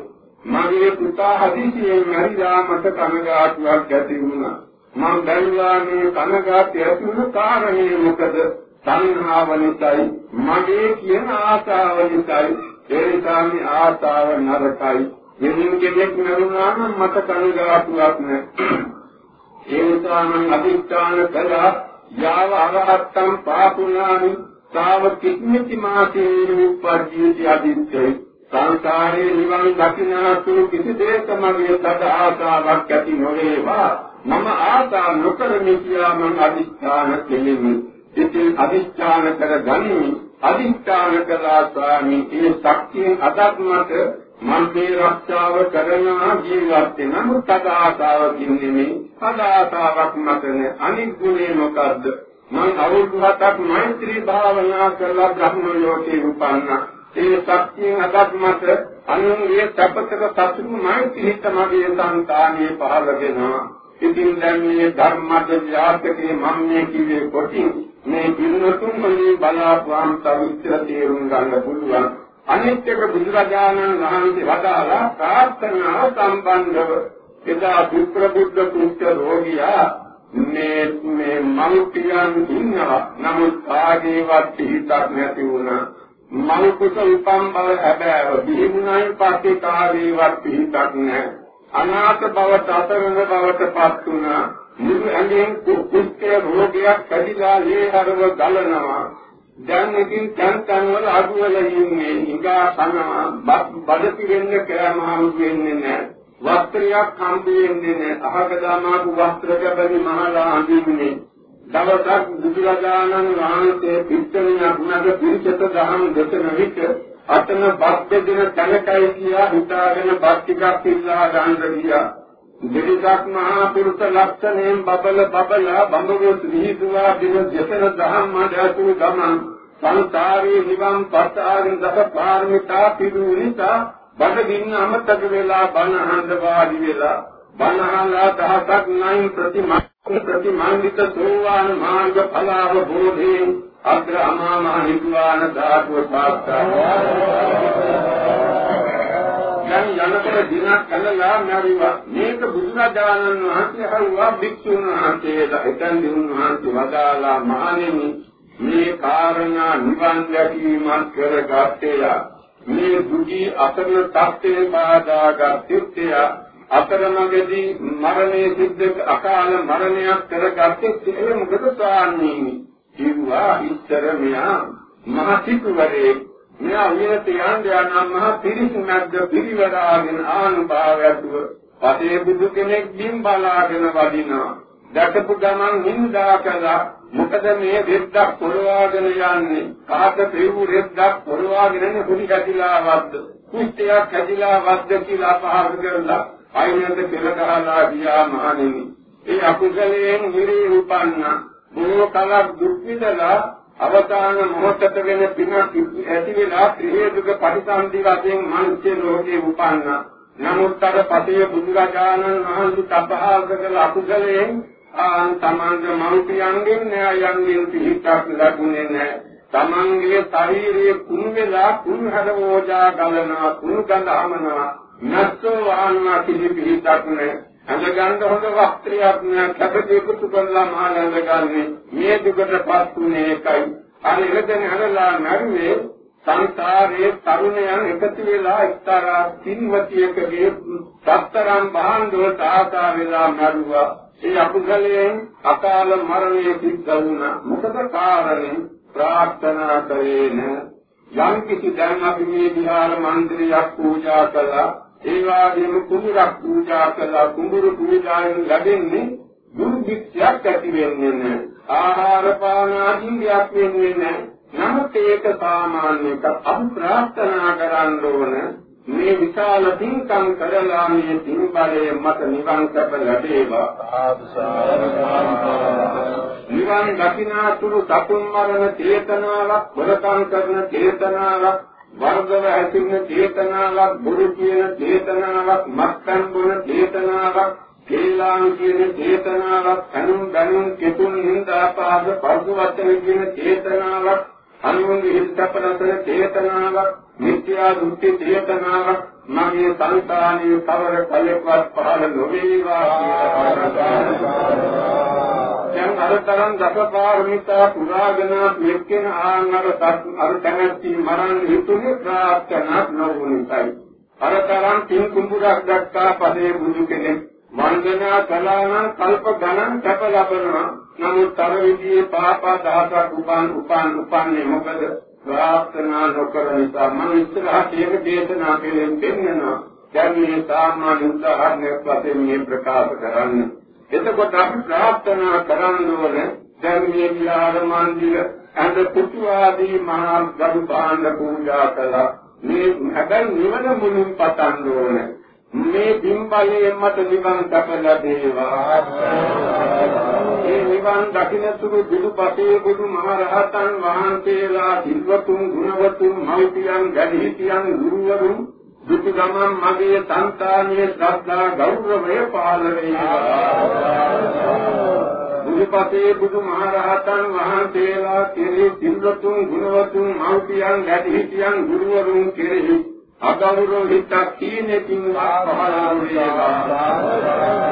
මගේ පුතා හදිසියෙන් මරිලා මට කනගාටුවක් ඇති වුණා. මම බැලුවා මේ කනගාටුව ඇති වුණ කාරණේ මොකද? සංහාව නිසායි මගේ කියන ආසාව නිසායි ඒ නිසා මේ ආසාව නරකයි. මෙන්න කෙනෙක් නරුණා නම් මට කනගාටුවක් නැහැ. ඒ නිසා මම අධිෂ්ඨාන කළා යාව අරහත්තම් පාපුනානි සාව කිත්මිති මාතේ උපජීති අදිත්තේ සංසාරේ නිවන් දකින්නතු කිසි දෙයක මගේ සද ආසාවක් ඇති නොවේවා. මම ආසා නොකරමි කියලා මම අධිෂ්ඨාන කෙලිමි. ඉතින් අධිෂ්ඨාන කර ගනිමි අදිස්ථාන කළා ස්වාමී ඒ ශක්තියෙන් අදත්මට මම මේ රක්ෂාව කරනවා ජීවත් වෙන නමුත් සදාතාවකින් නෙමෙයි සදාතාවක් මතනේ. අනිත් ගුණේ මොකද්ද? මම අවුරුදු හතක් මෛත්‍රී භාවනා කරලා බ්‍රහ්ම ලෝකේ උපන්නා. ඒ ශක්තියෙන් අදත්මට අනුන්ගේ සපතක සතුරු මෛත්‍රී හිතමගේ සංතානිය පහළ වෙනවා. ඉතින් දැන් මේ ධර්මද යාත්‍රකේ මම මේ කිව්වේ කොටින් මේ පිළිතුරු වලින් බලාපුවාම තවිස්තර තේරුම් ගන්න පුළුවන්. අනිත් එක බුදුරජාණන් වහන්සේ වදාලා ප්‍රාර්ථනාව සම්බන්ධව. එදා විප්‍රබුද්ධ කුෂ්ඨ රෝගියා මේ මේ මනුෂ්‍යයන් ඉන්නවා. නමුත් ආගේවත් හිතක් නැති වුණා. මනුෂ්‍ය උපම් බව හැබෑව. බිහිුණායි පස්සේ කාගේවත් හිතක් නැහැ. අනාථ බවට අතරන බවට පත් වුණා. මුළු ඇඟෙන් කුෂ්ඨ රෝගයක් ඇතිලා ලේහරව ගලනවා. දැන් ඉතින් තන් තන් වල අඩුවල ඉන්නේ. හිඟා කනවා. බඩති වෙන්න කෑම හම් වෙන්නේ නැහැ. වස්ත්‍රයක් හම් වෙන්නේ නැහැ. අහක දාමාපු වස්ත්‍ර ගැබලි මහලා අඳින්නේ. දවසක් බුදුරජාණන් වහන්සේ පිටකණිය ගුණක පිරිසත දහම් දෙතන විට අතන බස් දෙදින තැනකයි කියා හිතාගෙන බස් ටිකක් ඉල්ලා ගන්න ගියා. දෙවිසක් මහා පුරුෂ ලක්ෂණයෙන් බබල බබලා බඹගොස් විහිදුවා දින දෙතන දහම් මඩතු ගමන් සංසාරේ නිවන් පස්සාරින් දස පාරමිතා පිරුනිතා බඩගින්න අමතක වෙලා බණ අහන්න වාඩි වෙලා බණ අහලා දහසක් නයින් ප්‍රතිමා ප්‍රතිමාන්විත සෝවාන් මාර්ග ඵලාව බෝධේ අග්‍ර අමා මහ නිවාන ධාතුව සාක්ෂාත් යම් යනකොට දිනක් කළා මරිවා. මේක බුදුරජාණන් වහන්සේ හරුවා භික්ෂුන් වහන්සේලා එතෙන් දිනුන් වහන්සේ වදාලා මහණෙනි මේ කාරණා නිවන් දැකීමක් කරගත්තේ මේ දුකී අසරණ තත්ත්වේ බාධාගත්ත්‍ය අතරමඟදී මරණය සිද්ධ අකාල මරණයක් කරගත්තේ ඒ මොකද ස්වාමීනි කිව්වා ඉතර මෙයා මහසිතුවරේ මෙයා උයනට යන්න යන මහ පිරිසුමැද්ද පිරිවරාගෙන ආනුභාවයතුව පතේ බුදු කෙනෙක් බිම් බලාගෙන වදිනවා දැකපු ගමන් හින්දා කළා. මොකද මේ රෙද්දක් පොරවාගෙන යන්නේ? කාට පෙව් රෙද්දක් පොරවාගෙන යන්නේ කුඩි කැටිලා වද්ද කුෂ්ඨයක් කැටිලා වද්ද කියලා පහර කරලා අයිනට පෙර ගහලා ගියා මහණෙනි. ඒ අකුසලයෙන් හිරි උපන්න. බොහෝ කලක් දුක් විඳලා අවසාන මොහොතට වෙන පිනක් ඇති වෙලා ත්‍රිහේතුක පරිසන්දි වශයෙන් මිනිස්ය ලෝකේ උපන්න. නමුත් අර පතේ බුදුරජාණන් වහන්සේ තපහාස කළ අකුසලයෙන් ආන් තමන්ග මෞපියන්ගෙන් න්යායන්ගෙන් පිහිටක් ලැබුණේ නැහැ. තමන්ගේ ශරීරයේ කුණු වෙලා කුණු හැරවෝජා ගලනවා කුණු ගඳ අමනවා නැත්නම් වහන්නා කිසි පිහිටක් නැහැ. අඳගන්න හොඳ වස්ත්‍රයක් නෑ. කැපදී කුතු කරලා මහලඳ ගන්නේ. මේ දුකටපත් උනේ එකයි. අනිරදෙන් හරලා නරුවේ සංසාරයේ තරුණයන් එකතු වෙලා එක්තරා සින්වතියකගේ සතරම් බහන්දුවට ආසා වෙලා මරුවා. ඒ අකුසලයෙන් අකාල මරණය සිද්ධ වුණා මොකද කාරණේ? ප්‍රාර්ථනා කරේන යම් කිසි දැන් අපි මේ විහාර මන්දිරයක් පූජා කළා. ඒ වගේම කුඹුරක් පූජා කළා කුඹුරු පූජාවෙන් ලැබෙන්නේ දුර්භික්ෂයක් ඇති වෙන්නේ නැහැ. ආහාර පාන ආදීයක් වෙන්නේ නැහැ. නමුත් ඒක සාමාන්‍ය එක අපි ප්‍රාර්ථනා කරන්න ඕන මේ විශාල පින්කම් කරලා මේ පින් බලයේ මත නිවන් සැප ලැබේවා. නිවන් දකින්නාතුරු සතුන් මරණ චේතනාවක්, වරකම් කරන චේතනාවක්, වර්ධව ඇතිවෙන චේතනාවක් බුදු කියන චේතනාවක් මත්සන් බොන චේතනාවක් කේලාන් කියන චේතනාවක් අනුන් බැනුන් කෙතුන් හින්දාපාද පරදු වචන කියන චේතනාවක් අනුන්ගේ හිතපරතන චේතනාවක් මිත්‍යා දෘෂ්ටි චේතනාවක් මගේ සංකාණී කවර කලෙකවත් පහළ නොවේවා කියලා දැන් අර තරම් දසපාරමිතා පුරාගෙන මෙක්කෙන ආන්වර අර තැනැත්ති මරණ හිතුනේ ප්‍රාර්ථනා නොවුනිසයි අර තරම් තින් කුඹුරක් දැක්කා පදේ බුදු කෙනෙක්. වන්දනා කළා නම් කල්ප ගණන් කැප ලබනවා. නමුත් අර විදිහේ පාපා දහසක් උපන් උපන් උපන්නේ මොකද? ප්‍රාර්ථනා නොකර නිසා මම ඉස්සරහට ඒක දේශනා කළෙන් දෙන්නවා දැන් මේ සාමාන්‍ය උදාහරණයක් වශයෙන් මේ ප්‍රකාශ කරන්නේ. එතකොට අපි ප්‍රාර්ථනා කරන්න ඕන දැන් මේ විහාර මන්දිර අඳ පුතු ආදී මහා ගරු භාණ්ඩ පූජා කළා. මේ හැබැයි නිවන මුලින් පතන්න ඕන. මේ බිම්බලයෙන් මත නිවන් දක ලැබේවා මේ නිවන් දකින්නතුරු බුදුපතේ බුදු මහරහතන් වහන්සේලා සිල්වතුන් ගුණවතුන් මෞපියන් ගැදහිතියන් ගුරුවරුන් දුටු ගමන් මගේ సంతානීය ශ්‍රද්ධා ගෞරවය පහළ වේවා බුදුපතේ බුදුමහරහතන් වහන්සේලා කෙරෙහි සිල්වතුන් ගුණවතුන් මෞපියන් ගැටහිටියන් ගුරුවරුන් කෙරෙහි අගෞරවිත කීනකින් පහළ වේවා.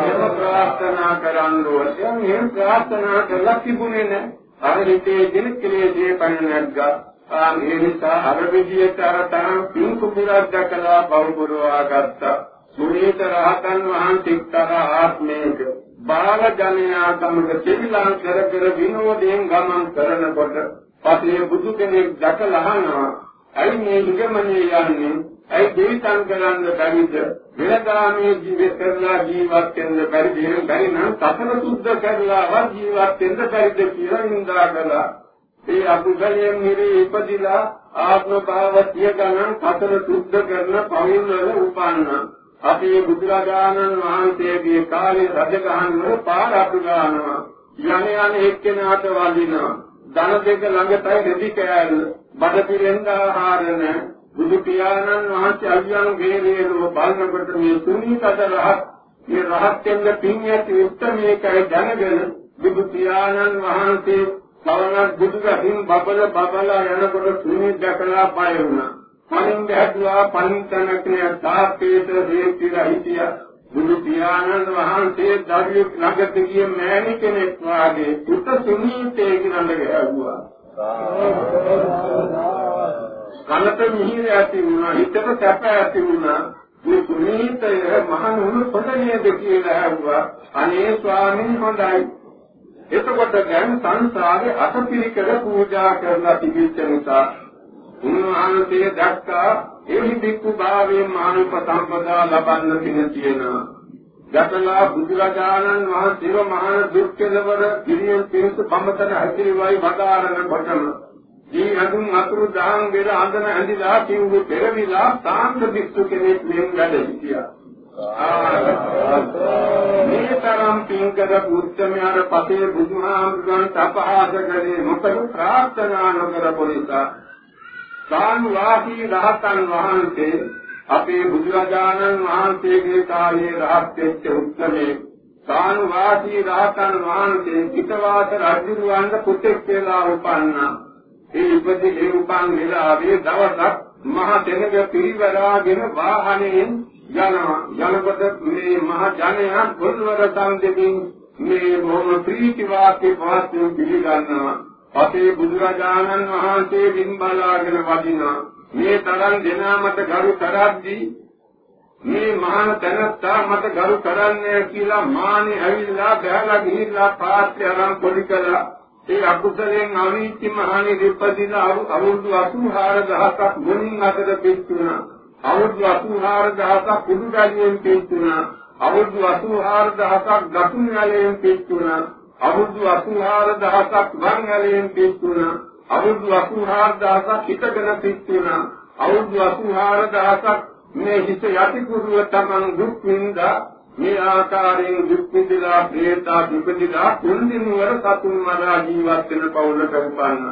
එහෙම ප්‍රාර්ථනා කරන්නේ එහෙම ප්‍රාර්ථනා කළා තිබුණේ නැහැ. අර හිතේ දින කෙලෙසේ පණ නැග්ගා ඒ නිසා අර විදියට අර තරම් පින් කුපුරක් දැකලා බවුරුවා ගත්තා. සුනීත රහතන් වහන්සේ තර ආත්මයක බාල ජනයා සමග දෙවිලං කර කර විනෝදයෙන් ගමන් කරනකොට පස්සේ බුදු කෙනෙක් දැකලා අහනවා අයි මේ නිගමනේ යන්නේ? ඇයි දෙවිතන් කරන්න බැරිද? වෙනදාමේ ජීවිත කරලා ජීවත් වෙන්න බැරි දෙයක් බැරි නම් සතර සුද්ධ කරලා වත් ජීවත් වෙන්න බැරිද? කියලා නින්දා කළා. ඒ අකුසලයෙන් මිරී ඉපදිලා ආත්ම භාව සිය ගණන් සතර සුද්ධ කරන පවින් වල උපන්න. අපේ බුදුරජාණන් වහන්සේගේ කාලේ රජගහන වල පාර අතු ගන්නවා. යන යන එක්කෙනාට වඳිනවා. ධන දෙක ළඟටයි රෙදි කෑල් බඩ පිරෙන්න ආහාර නැ බුදු පියාණන් වහන්සේ අවියන් ගේරේලෝ බලනකොට මේ සුනීතද රහත් මේ රහත් වෙන්න පින් ඇති උත්තරමේකයි දැනගෙන බුදු පියාණන් වහන්සේ සවනක් බුදු ගහින් බබල බබල යනකොට සුනී දැකලා බය වුණා. කලින් දැක්ලා පන්තනක් නේ තාපේත හේතිලා හිටියා. බුදු පියාණන් වහන්සේ දරුවෙක් ළඟට ගිය මෑණි කෙනෙක් වාගේ පුත සුනීතේ කියලා ගැහුවා. කනට මිහිර ඇති වුණා හිතට සැප ඇති වුණා මේ සුනීතය මහණුන් හොඳ නේද කියලා ඇහුවා අනේ ස්වාමීන් වහන්සේ එතකොට දැන් සංසාරේ අසපිරිකර පූජා කරලා තිබෙච්ච නිසා උන්වහන්සේ දැක්කා එහි බික්කු භාවයෙන් මානුප සම්පදා ලබන්න පින තියෙනවා. ගතලා බුදුරජාණන් වහන්සේව මහා දුක්ඛලවර ගිරියෙන් පිරිස බඹතන හැතිරිවයි වදාරන කොටම දී අඳුන් අතුරු දහම් වෙර අඳන ඇඳිලා කිව්වේ පෙරවිලා සාන්ත භික්ෂු කෙනෙක් මෙන් වැඩ සිටියා. මේ තරම් පින්කද පුත්තමයාර පතේ බුදුහාමුදුරන් තපහාස කරේ මොකද? ප්‍රාර්ථනා නොකර පොලිසා. සාන්වාසී රහතන් වහන්සේ අපේ බුදුරජාණන් වහන්සේගේ කාලයේ රහත් වෙච්ච උත්තමේ සාන්වාසී රහතන් වහන්සේ පිටවාස රජුවන්ට පුතෙක් කියලා උපන්නා. ඒ ඉපදී ඒ උපන් වෙලාවේ දවසක් මහ තැනක පිරිවරාගෙන වාහනයෙන් යනවා. යනකොට මේ මහ ජනයා පොල්වර සම්දෙමින් මේ බොහොම ප්‍රීති වාක්‍ය වාස්තු පිළිගන්නවා. අපේ බුදුරජාණන් වහන්සේ බිම්බලාගෙන වදිනවා. මේ තරම් දෙනාමත ගරු කරද්දී මේ මහාන තනත්තා මට ගරු කරන්නේ කියලා මානේ ඇවිල්ලා බහැලා ගිහිල්ලා පාත්‍රය අරන් පොඩි කළා. ඒ අකුසලෙන් අවීචි මහණේ දෙපදිලා අවුරුදු 84000ක් මුණින් අතර පිටුණා. අවුරුදු 84000ක් කුඩුගලියෙන් පිටුණා. අවුරුදු 84000ක් ගතුන් ගලයෙන් පිටුණා. අවුරුදු 84000ක් වම් ගලයෙන් පිටුණා. අවුරුදු 84000ක් හිතගෙන පිටුණා. අවුරුදු 84000ක් මේ හිත යටි කුරුව තමන් දුක් විඳා මේ ආකාරයෙන් දුක් විඳලා ප්‍රේතා දුකදිලා කුන්දිනුවර සතුන් මරා ජීවත් වෙන පවුලක උපන්න.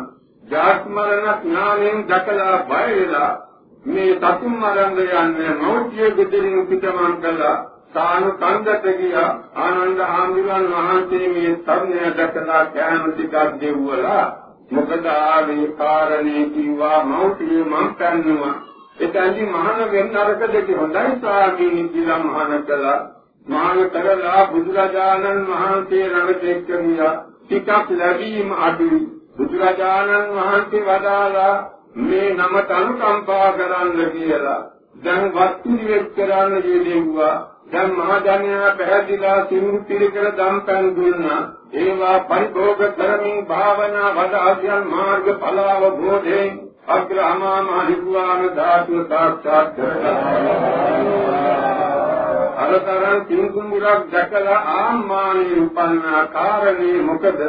ජාත් මරණ ඥාණයෙන් දැකලා බය වෙලා මේ සතුන් මරන්න යන්නේ මෞර්තිය ගෙදරින් පිටමන් කළා. සානු කන්දට ගියා ආනන්ද ආමිරන් වහන්සේ මේ තරුණය දැකලා කෑම ටිකක් දෙව්වලා මොකද ආවේ කාරණේ කිව්වා මෞර්තිය මං කන්නවා එතෙන්දි මහාන වෙන්න අරකද හොඳයි ස්වාමීනි කියලා මහාන කළා මාන කරලා බුදුරජාණන් වහන්සේ ළඟට එක්ක ගියා. ටිකක් ලැබීම අඩුයි. බුදුරජාණන් වහන්සේ වදාලා මේ නමට අනුකම්පා කරන්න කියලා. දැන් වස්තු නිවෙත් කරන්න යෙදුවා. දැන් මහජනයා පැහැදිලා සිංහු පිළිකර දම්පැන් දුන්නා. ඒවා පරිභෝග කරමින් භාවනා වදාසියන් මාර්ග ඵලාව බෝධෙන් අග්‍රහමා මහිද්වාන ධාතු සාක්ෂාත් කරගන්නවා. අරතරන් තින්කුඹුරක් දැකලා ආම්මානේ උපන්නා කාරණේ මොකද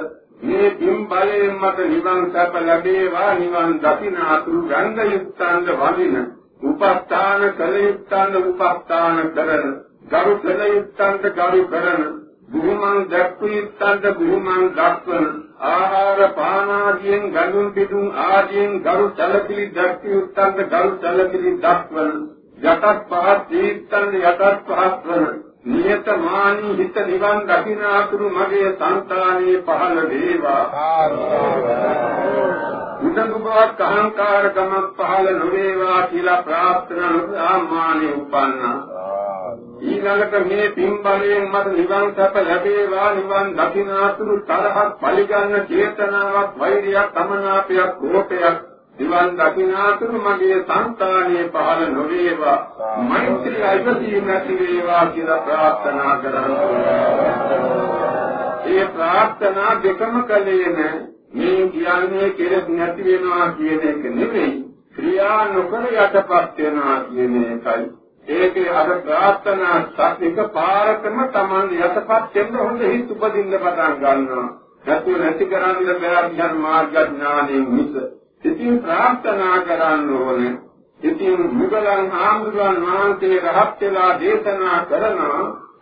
මේ පින් බලයෙන් මට නිවන් සැප ලැබේවා නිවන් දකින්න අතුරු ගංග යුක්තාන්ද වදින උපස්ථාන කළ යුක්තාන්ද උපස්ථාන කරන ගරු කළ යුක්තාන්ද ගරු කරන බුහුමන් දැක්කු යුක්තාන්ද බුහුමන් දක්වන ආහාර පාන ආදියෙන් ගඳුන් පිටුන් ආදියෙන් ගරු සැලකිලි දැක්කු යුක්තාන්ද ගරු සැලකිලි දක්වන යටත් පහත් දීත්තන් යටත් පහත් වන නියතමානී හිත නිවන් දකින්න අතුරු මගේ సంతානයේ පහළ වේවා. උදඟුබවත් අහංකාරකමක් පහළ නොවේවා කියලා ප්‍රාර්ථනා නොආමානේ උපන්නා. ඊළඟට මේ පින්බලයෙන් මට නිවන් සැප ලැබේවා නිවන් දකින්න අතුරු තරහක් පරිගන්න චේතනාවක් වෛරයක් තමනාපයක් කෝපයක් නිවන් දකිනාතුරු මගේ సంతානිය පහළ නොවේවා. මෛත්‍රී අයිතිය නැති වේවා කියලා ප්‍රාර්ථනා කරනවා. ඒ ප්‍රාර්ථනා දෙකම කලේ නැහැ මේ කියන්නේ කෙලෙස් නැති වෙනවා කියන එක නෙවෙයි ක්‍රියා නොකර යටපත් වෙනවා කියන එකයි. ඒකේ අර ප්‍රාර්ථනා සත්‍යක පාරකම Taman යටපත් වෙන්න හොඳ හිත උපදින්න පටන් ගන්නවා. නැතුව නැති කරන්න බැහැ ධර්ම මාර්ග ඥානෙ මිස ඉතින් ප්‍රාර්ථනා කරන්න ඕනේ. ඉතින් මුගලන් හාමුදුරන් වහන්සේ රහත් වෙලා දේශනා කරන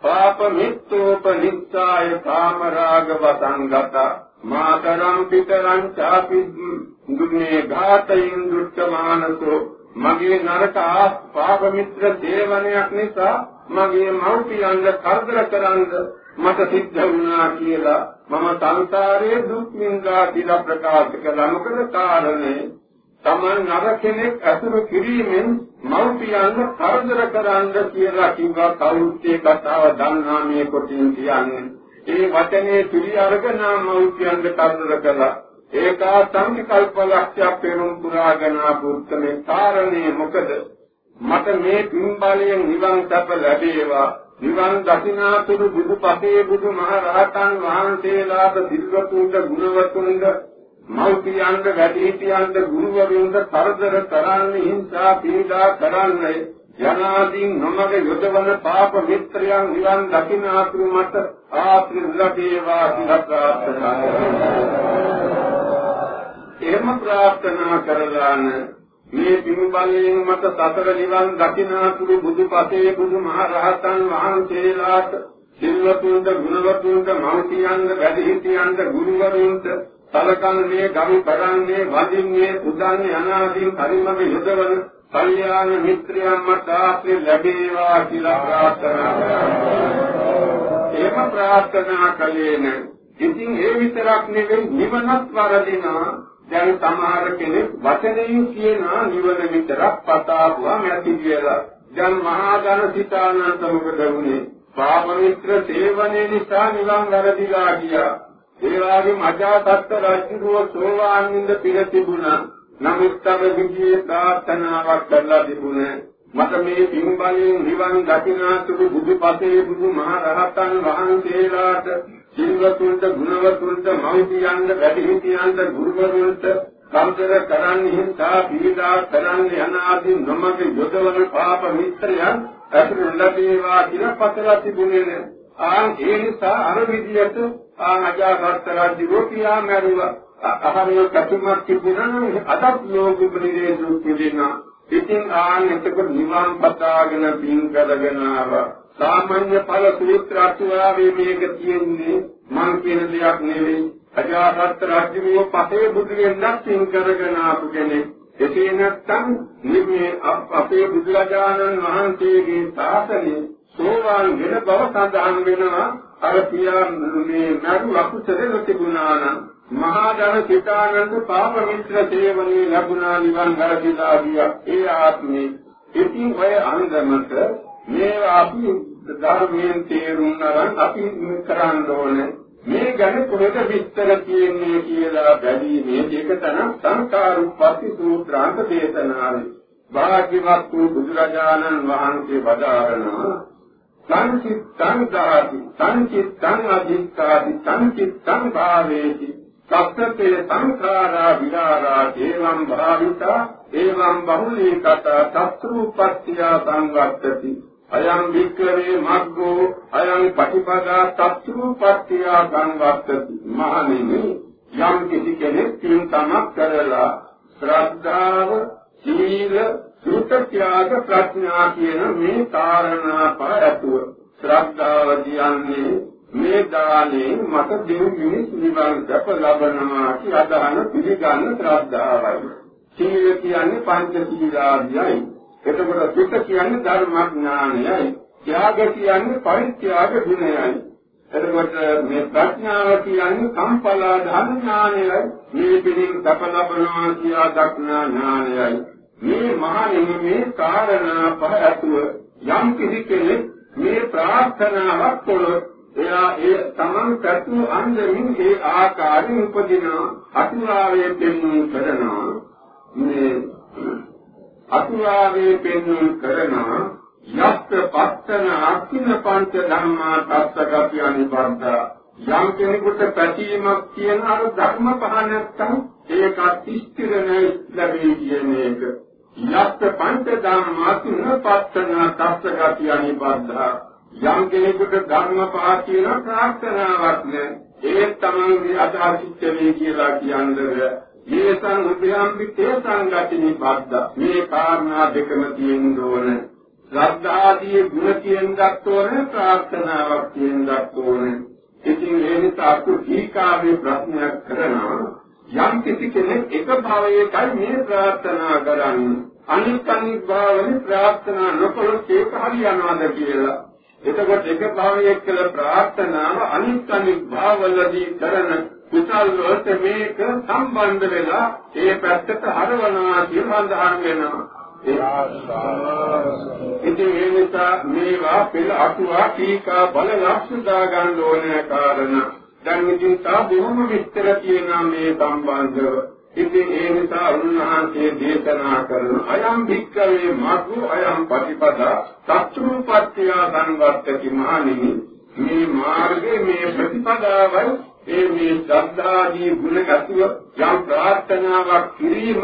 පාප මිත්තෝපනිස්සාය කාමරාග වසංගත මාතරම් පිටරං චාපි දුන්නේ ඝාතයින් දුක්ඛමානසෝ මගේ නරක පාප මිත්‍ර සේවනයක් නිසා මගේ මව්පියන්ව කරදර කරන්ද මට සිද්ධ වුණා කියලා මම සංසාරයේ දුක් විඳා කියලා ප්‍රකාශ කළා. මොකද කාරණේ? තමන් නර කෙනෙක් අසුරු කිරීමෙන් මව්පියන්ව කරදර කරන්න කියලා කිව්වා. කවුරුත් ඒ කතාව දන්නා මේ කොටින් කියන්නේ. ඒ වචනේ පිළි අරගෙන මව්පියන්ව කරදර කළා. ඒකා සංකල්ප ලක්ෂ්‍ය පෙරුම් පුරාගෙන ආපුත්තමේ කාරණේ මොකද? මට මේ පින්බලයෙන් නිවන් සැප ලැබේවා. නිවන් දකිනාතුරු බුදුපතේ බුදු මහ රහතන් වහන්සේලාට සිල්වතුන්ට ගුණවතුන්ට මෞපියන්ට වැඩිහිටියන්ට ගුරුවරුන්ට කරදර කරන්නේ හිංසා පීඩා කරන්නේ යනාදීන් නොමග යොදවන පාප මිත්‍රයන් නිවන් දකිනාතුරු මට ආත්‍රිල ලැබේවා කියලා ප්‍රාර්ථනා එහෙම ප්‍රාර්ථනා කරලාන මේ පින්බලයෙන් මත සතර නිවන් දකිනාතුරු බුදුපතේ බුදු මහ රහතන් වහන්සේලාට සිල්වතුන්ට ගුණවතුන්ට මෞතියන්ට වැඩිහිටියන්ට ගුරුවරුන්ට සලකන් මේ ගරු කරන්නේ වදින්නේ පුදන්නේ අනාදීන් පරිමග යොදවන කල්යාණ මිත්‍රයන් මත ආශ්‍රය ලැබේවා කියලා ප්‍රාර්ථනා කරනවා. එහෙම ප්‍රාර්ථනා කලේන ඉතින් ඒ විතරක් නෙවෙයි නිවනත් වරදිනා දැන් සමහර කෙනෙක් වචනයෙන් කියනවා නිවන විතරක් පතාවුවා නැති කියලා. දැන් මහා ධන සිතානන්ත මොකද වුනේ? පාප මිත්‍ර සේවනයේ නිසා නිවන් වැරදිලා ගියා. ඒ වගේම අජාතත් රජුව සෝවාන් වින්ද පිළ තිබුණා. නමුත් තම විජේ ප්‍රාර්ථනාවක් කරලා තිබුණේ මට මේ පින්බලයෙන් නිවන් දකිනාතුරු බුදුපසේ බුදු මහ රහතන් වහන්සේලාට සිල්වතුන්ට ගුණවතුන්ට මෞපියන්ට වැඩිහිටියන්ට ගුරුවරුන්ට සම්දර කරන්නේ හිතා පීඩා කරන්නේ අනාදී නොමග යොදවන පාප මිත්‍රයන් අතුරු ලැබේවා කියලා පතලා තිබුණේ ආන් ඒ නිසා අර විදියට ආ අජාසත් රාජ්‍යෝ කියා මරුවා. අහරිය කතුමක් තිබුණා අදත් ලෝක ප්‍රතිදේ දුක් විඳිනා ඉතින් ආන් එතකොට නිවන් පතාගෙන පින් කරගෙන ආවා. සාමාන්‍ය ඵල සූත්‍ර අටුවාවේ මේක තියෙන්නේ මං කියන දෙයක් නෙවෙයි. අජාසත් රාජ්‍යෝ පසේ බුදු වෙනක් පින් කරගෙන ආපු කෙනෙක්. එසේ නැත්නම් මේ අපේ බුදුරජාණන් වහන්සේගේ ශාසනය සෝවාන් වෙන බව සඳහන් වෙනවා. අර පියා මේ නරු අකුසලෙ තිබුණා නම් මහා ධන සිතානන්ද පාප මිත්‍ර සේවනයේ ලැබුණා නිවන් ගරදිලා ගියා. ඒ ආත්මේ ඉතින් ඔය අන්දමට මේ අපි ධර්මයෙන් තේරුම් ගන්න අපි කරන්න ඕනේ. මේ ගැන කොහෙද විස්තර කියන්නේ කියලා බැලීමේ එක තැන සංකාරුප්පති සූත්‍රාන්ත දේශනාවේ. භාග්‍යවත් වූ බුදුරජාණන් වහන්සේ වදාරනවා සංචිත්තං දාති සංචිත්තං අධික්ඛාති සංචිත්තං භාවේති සත්‍යතේ සංඛාරා විරාරා දේවං භාවිතා එවං බහුලී කතා සත්‍රුපත්ත්‍ය සංවත්තති. අයං වික්‍රේ මග්ගෝ අයං පටිපදා සත්‍රුපත්ත්‍ය සංවත්තති මහණෙනි යම් කිසි කෙනෙක් තින් තමක් කරලා ශ්‍රද්ධාව සීල සුත ත්‍යාග ප්‍රඥා කියන මේ කාරණා පහතුව ශ්‍රද්ධාව කියන්නේ මේ දානේ මට දෙවි මිනිස් නිවන් දැක ලබනවා කියලා අදහන පිළිගන්න ශ්‍රද්ධාවයි. සීල කියන්නේ පංච සීලාදියයි. එතකොට සුත කියන්නේ ධර්මඥානයයි. ත්‍යාග කියන්නේ පරිත්‍යාග ගුණයයි. එතකොට මේ ප්‍රඥාව කියන්නේ කම්පලා ධර්ම ඥානයයි. මේ පිළින් දැක ලබනවා කියලා දක්නා ඥානයයි. මේ මහණෙනි මේ කාරණා පහ ඇතුව යම් කිසි කෙනෙක් මේ ප්‍රාර්ථනාවක් කළොත් එයා ඒ තමන් පැතු අන්දමින් ඒ ආකාරයෙන් උපදින අතුරාවේ පෙන්වු කරනවා මේ අතුරාවේ පෙන්වු කරනවා යක්ත පත්තන අක්ඛින පංච ධම්මා තත්ත්වගති අනිබද්ධ. යම් කෙනෙකුට පැතීමක් කියන අර ධර්ම පහ නැත්තම් ඒක ස්ථිර නැයි ලැබෙයි කියන එක. යක්ත පංච ධම්මා තුන පත්තන තත්ත්වගති අනිබද්ධ. යම් කෙනෙකුට ධර්ම පහ කියන ප්‍රාර්ථනාවක් නෑ ඒ තමයි අදහසිට වේ කියලා කියන්නේ යේසං උපයම්පි තේසං ගති නිබ්බද්ද මේ කාරණා දෙකම තියෙන්න ඕන. ශ්‍රද්ධාදී ගුණ තියෙන්නත් ඕන ප්‍රාර්ථනාවක් තියෙන්නත් ඕන. ඉතින් ඒ නිසා අතු ටීකාවේ ප්‍රශ්නයක් කරනවා. යම් කිසි කෙනෙක් එක භාවයකයි මේ ප්‍රාර්ථනා කරන්නේ. අනිත් අනිත් භාවවල ප්‍රාර්ථනා නොකළොත් ඒක හරියනවාද කියලා. එතකොට එක භාවයක් කළ ප්‍රාර්ථනාව අනිත් අනිත් භාවවලදී කරන කුසල් වලට මේක සම්බන්ධ වෙලා ඒ පැත්තට හරවනවා කියලා සඳහන් වෙනවා. ඉතින් ඒ නිසා මේවා පෙළ අටුවා ටීකා බලලා සුදා ගන්න ඕනේ කාරණා. දැන් ඉතින් තා බොහොම විස්තර කියනවා මේ සම්බන්ධව. ඉතින් ඒ නිසා උන්වහන්සේ දේශනා කරන අයම් භික්කවේ මග්ගෝ අයම් ප්‍රතිපදා සත්‍රුපත්ත්‍ය සංවත්තති මහණෙනි මේ මාර්ගයේ මේ ප්‍රතිපදාවයි ඒ මේ ශ්‍රද්ධාදී ගුණ ඇතුව යම් ප්‍රාර්ථනාවක් කිරීම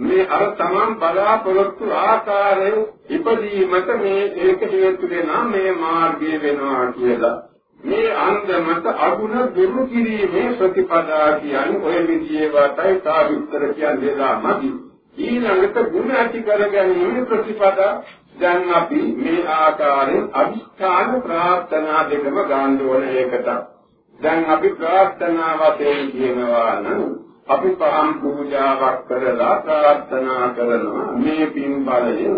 මේ අර තමන් බලාපොරොත්තු ආකාරයෙන් ඉපදීමට මේ ඒක හේතු වෙනා මේ මාර්ගය වෙනවා කියලා මේ අන්දමට අගුණ දුරු කිරීමේ ප්‍රතිපදා කියන්නේ ඔය විදිහේ වටයි තා විස්තර කියන්නේ ලාමදි. ඊළඟට ගුණ ඇති කර ගැනීම ප්‍රතිපදා දැන් අපි මේ ආකාරයෙන් අභිෂ්ඨාන ප්‍රාර්ථනා දෙකම ගන්න ඕන ඒකට. දැන් අපි ප්‍රාර්ථනා වශයෙන් කියනවා නම් අපි පහම් පූජාවක් කරලා ප්‍රාර්ථනා කරනවා මේ පින් බලයෙන්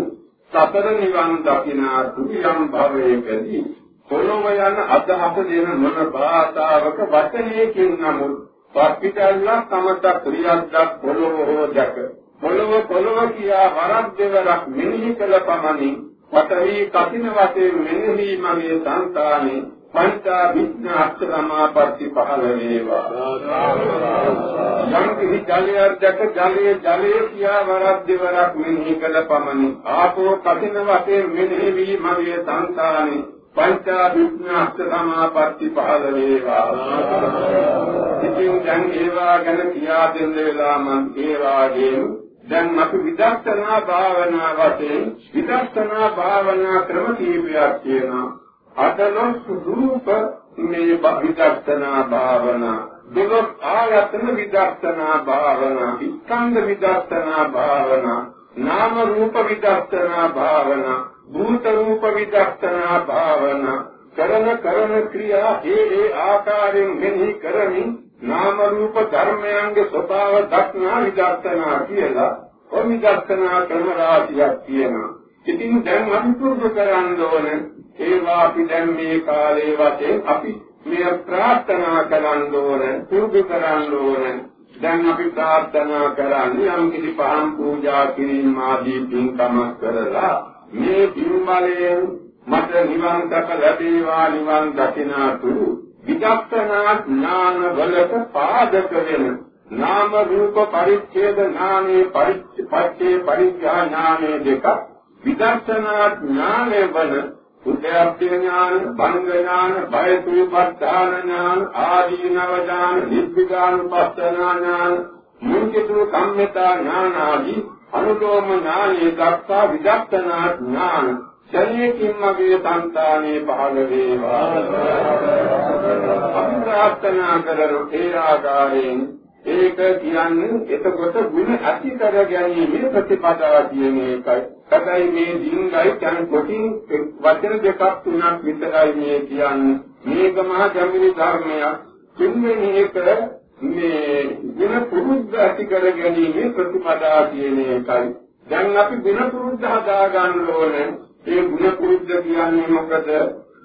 සතර නිවන් දකිනා තුයම් භවයේදී පොළොව යන අදහස දෙන මොන භාෂාවක වචනයකින් නමුත් පස්පිටල්ලා තමත ක්‍රියාද්දක් පොළොව හෝ දැක. පොළොව පොළොව කියා වරක් දෙවරක් මෙනෙහි කළ පමණින් පතරී කසින වශයෙන් මෙනෙහි මගේ සංතානේ පංචා විඥ අක්ෂරමාපatti පහළ වේවා යම් කිසි ජලයක් දැක ජලයේ ජලයේ කියා වරක් දෙවරක් මෙනෙහි කළ පමණින් ආපෝ කසින වශයෙන් මෙනෙහි වී මගේ සංතානේ පංචා විඥාස්ත සමාපatti පහළ වේවා. ඉතින් දැන් ඒවා ගැන කියා දෙන්න වෙලා මම ඒ වාගේම දැන් අපි විදර්ශනා භාවනා වශයෙන් විදර්ශනා භාවනා ක්‍රම කීපයක් තියෙනවා. අදලොස් රූප මේ විදර්ශනා භාවනා දෙවොත් ආයතන විදර්ශනා භාවනා ස්කන්ධ විදර්ශනා භාවනා නාම රූප විදර්ශනා භාවනා භූත රූප විදර්ශනා භාවනා කරන කරන ක්‍රියා ඒ ඒ ආකාරයෙන් මෙහි කරමින් නාම රූප ධර්මයන්ගේ ස්වභාව දක්නා විදර්ශනා කියලා ඔය විදර්ශනා ක්‍රම රාශියක් තියෙනවා. ඉතින් දැන් අපි පුරුදු කරන්න ඕන ඒවා අපි දැන් මේ කාලේ වශයෙන් අපි මේ ප්‍රාර්ථනා කරන්න ඕන පුරුදු කරන්න ඕන. දැන් අපි ප්‍රාර්ථනා කරන්නේ යම් කිසි පහන් පූජා කිරීම ආදී පින්කමක් කරලා මේ පින්බලයෙන් මට නිවන් දක ලැබේවා නිවන් දකිනාතු විදක්ෂනා ඥාන වලට පාදක වෙන නාම රූප පරිච්ඡේද ඥානේ පරිච්ඡේ පරිඥා ඥානේ දෙක විදර්ශනා ඥානේ වල උද්‍යප්ති ඥාන, භංග ඥාන, බය සූපස්ථාන ඥාන, ආදීනව ඥාන, නිබ්බිදානුපස්සන ඥාන, මුංචිතු කම්මිතා ඥාන ආදී අනුලෝම ඥානයේ දක්වා විදක්ෂනා ඥාන ශරීරකින් මගේ సంతානේ පහළ වේවා. අභිප්‍රාර්ථනා කරන ඒ ආකාරයෙන් ඒක කියන්නේ එතකොට ಗುಣ ඇති කර ගැනීම ප්‍රතිපදාව කියන එකයි. හැබැයි මේ දින්ගයි කියන කොටින් වචන දෙකක් තුනක් විතරයි මේ කියන්නේ. මේක මහා ගැඹුරු ධර්මයක්. තුන්වෙනි එක මේ ಗುಣ පුරුද්ද ඇති කර ගැනීම ප්‍රතිපදා කියන එකයි. දැන් අපි ಗುಣ පුරුද්ද හදා ගන්න ඕනේ. ඒ ಗುಣ පුරුද්ද කියන්නේ මොකද?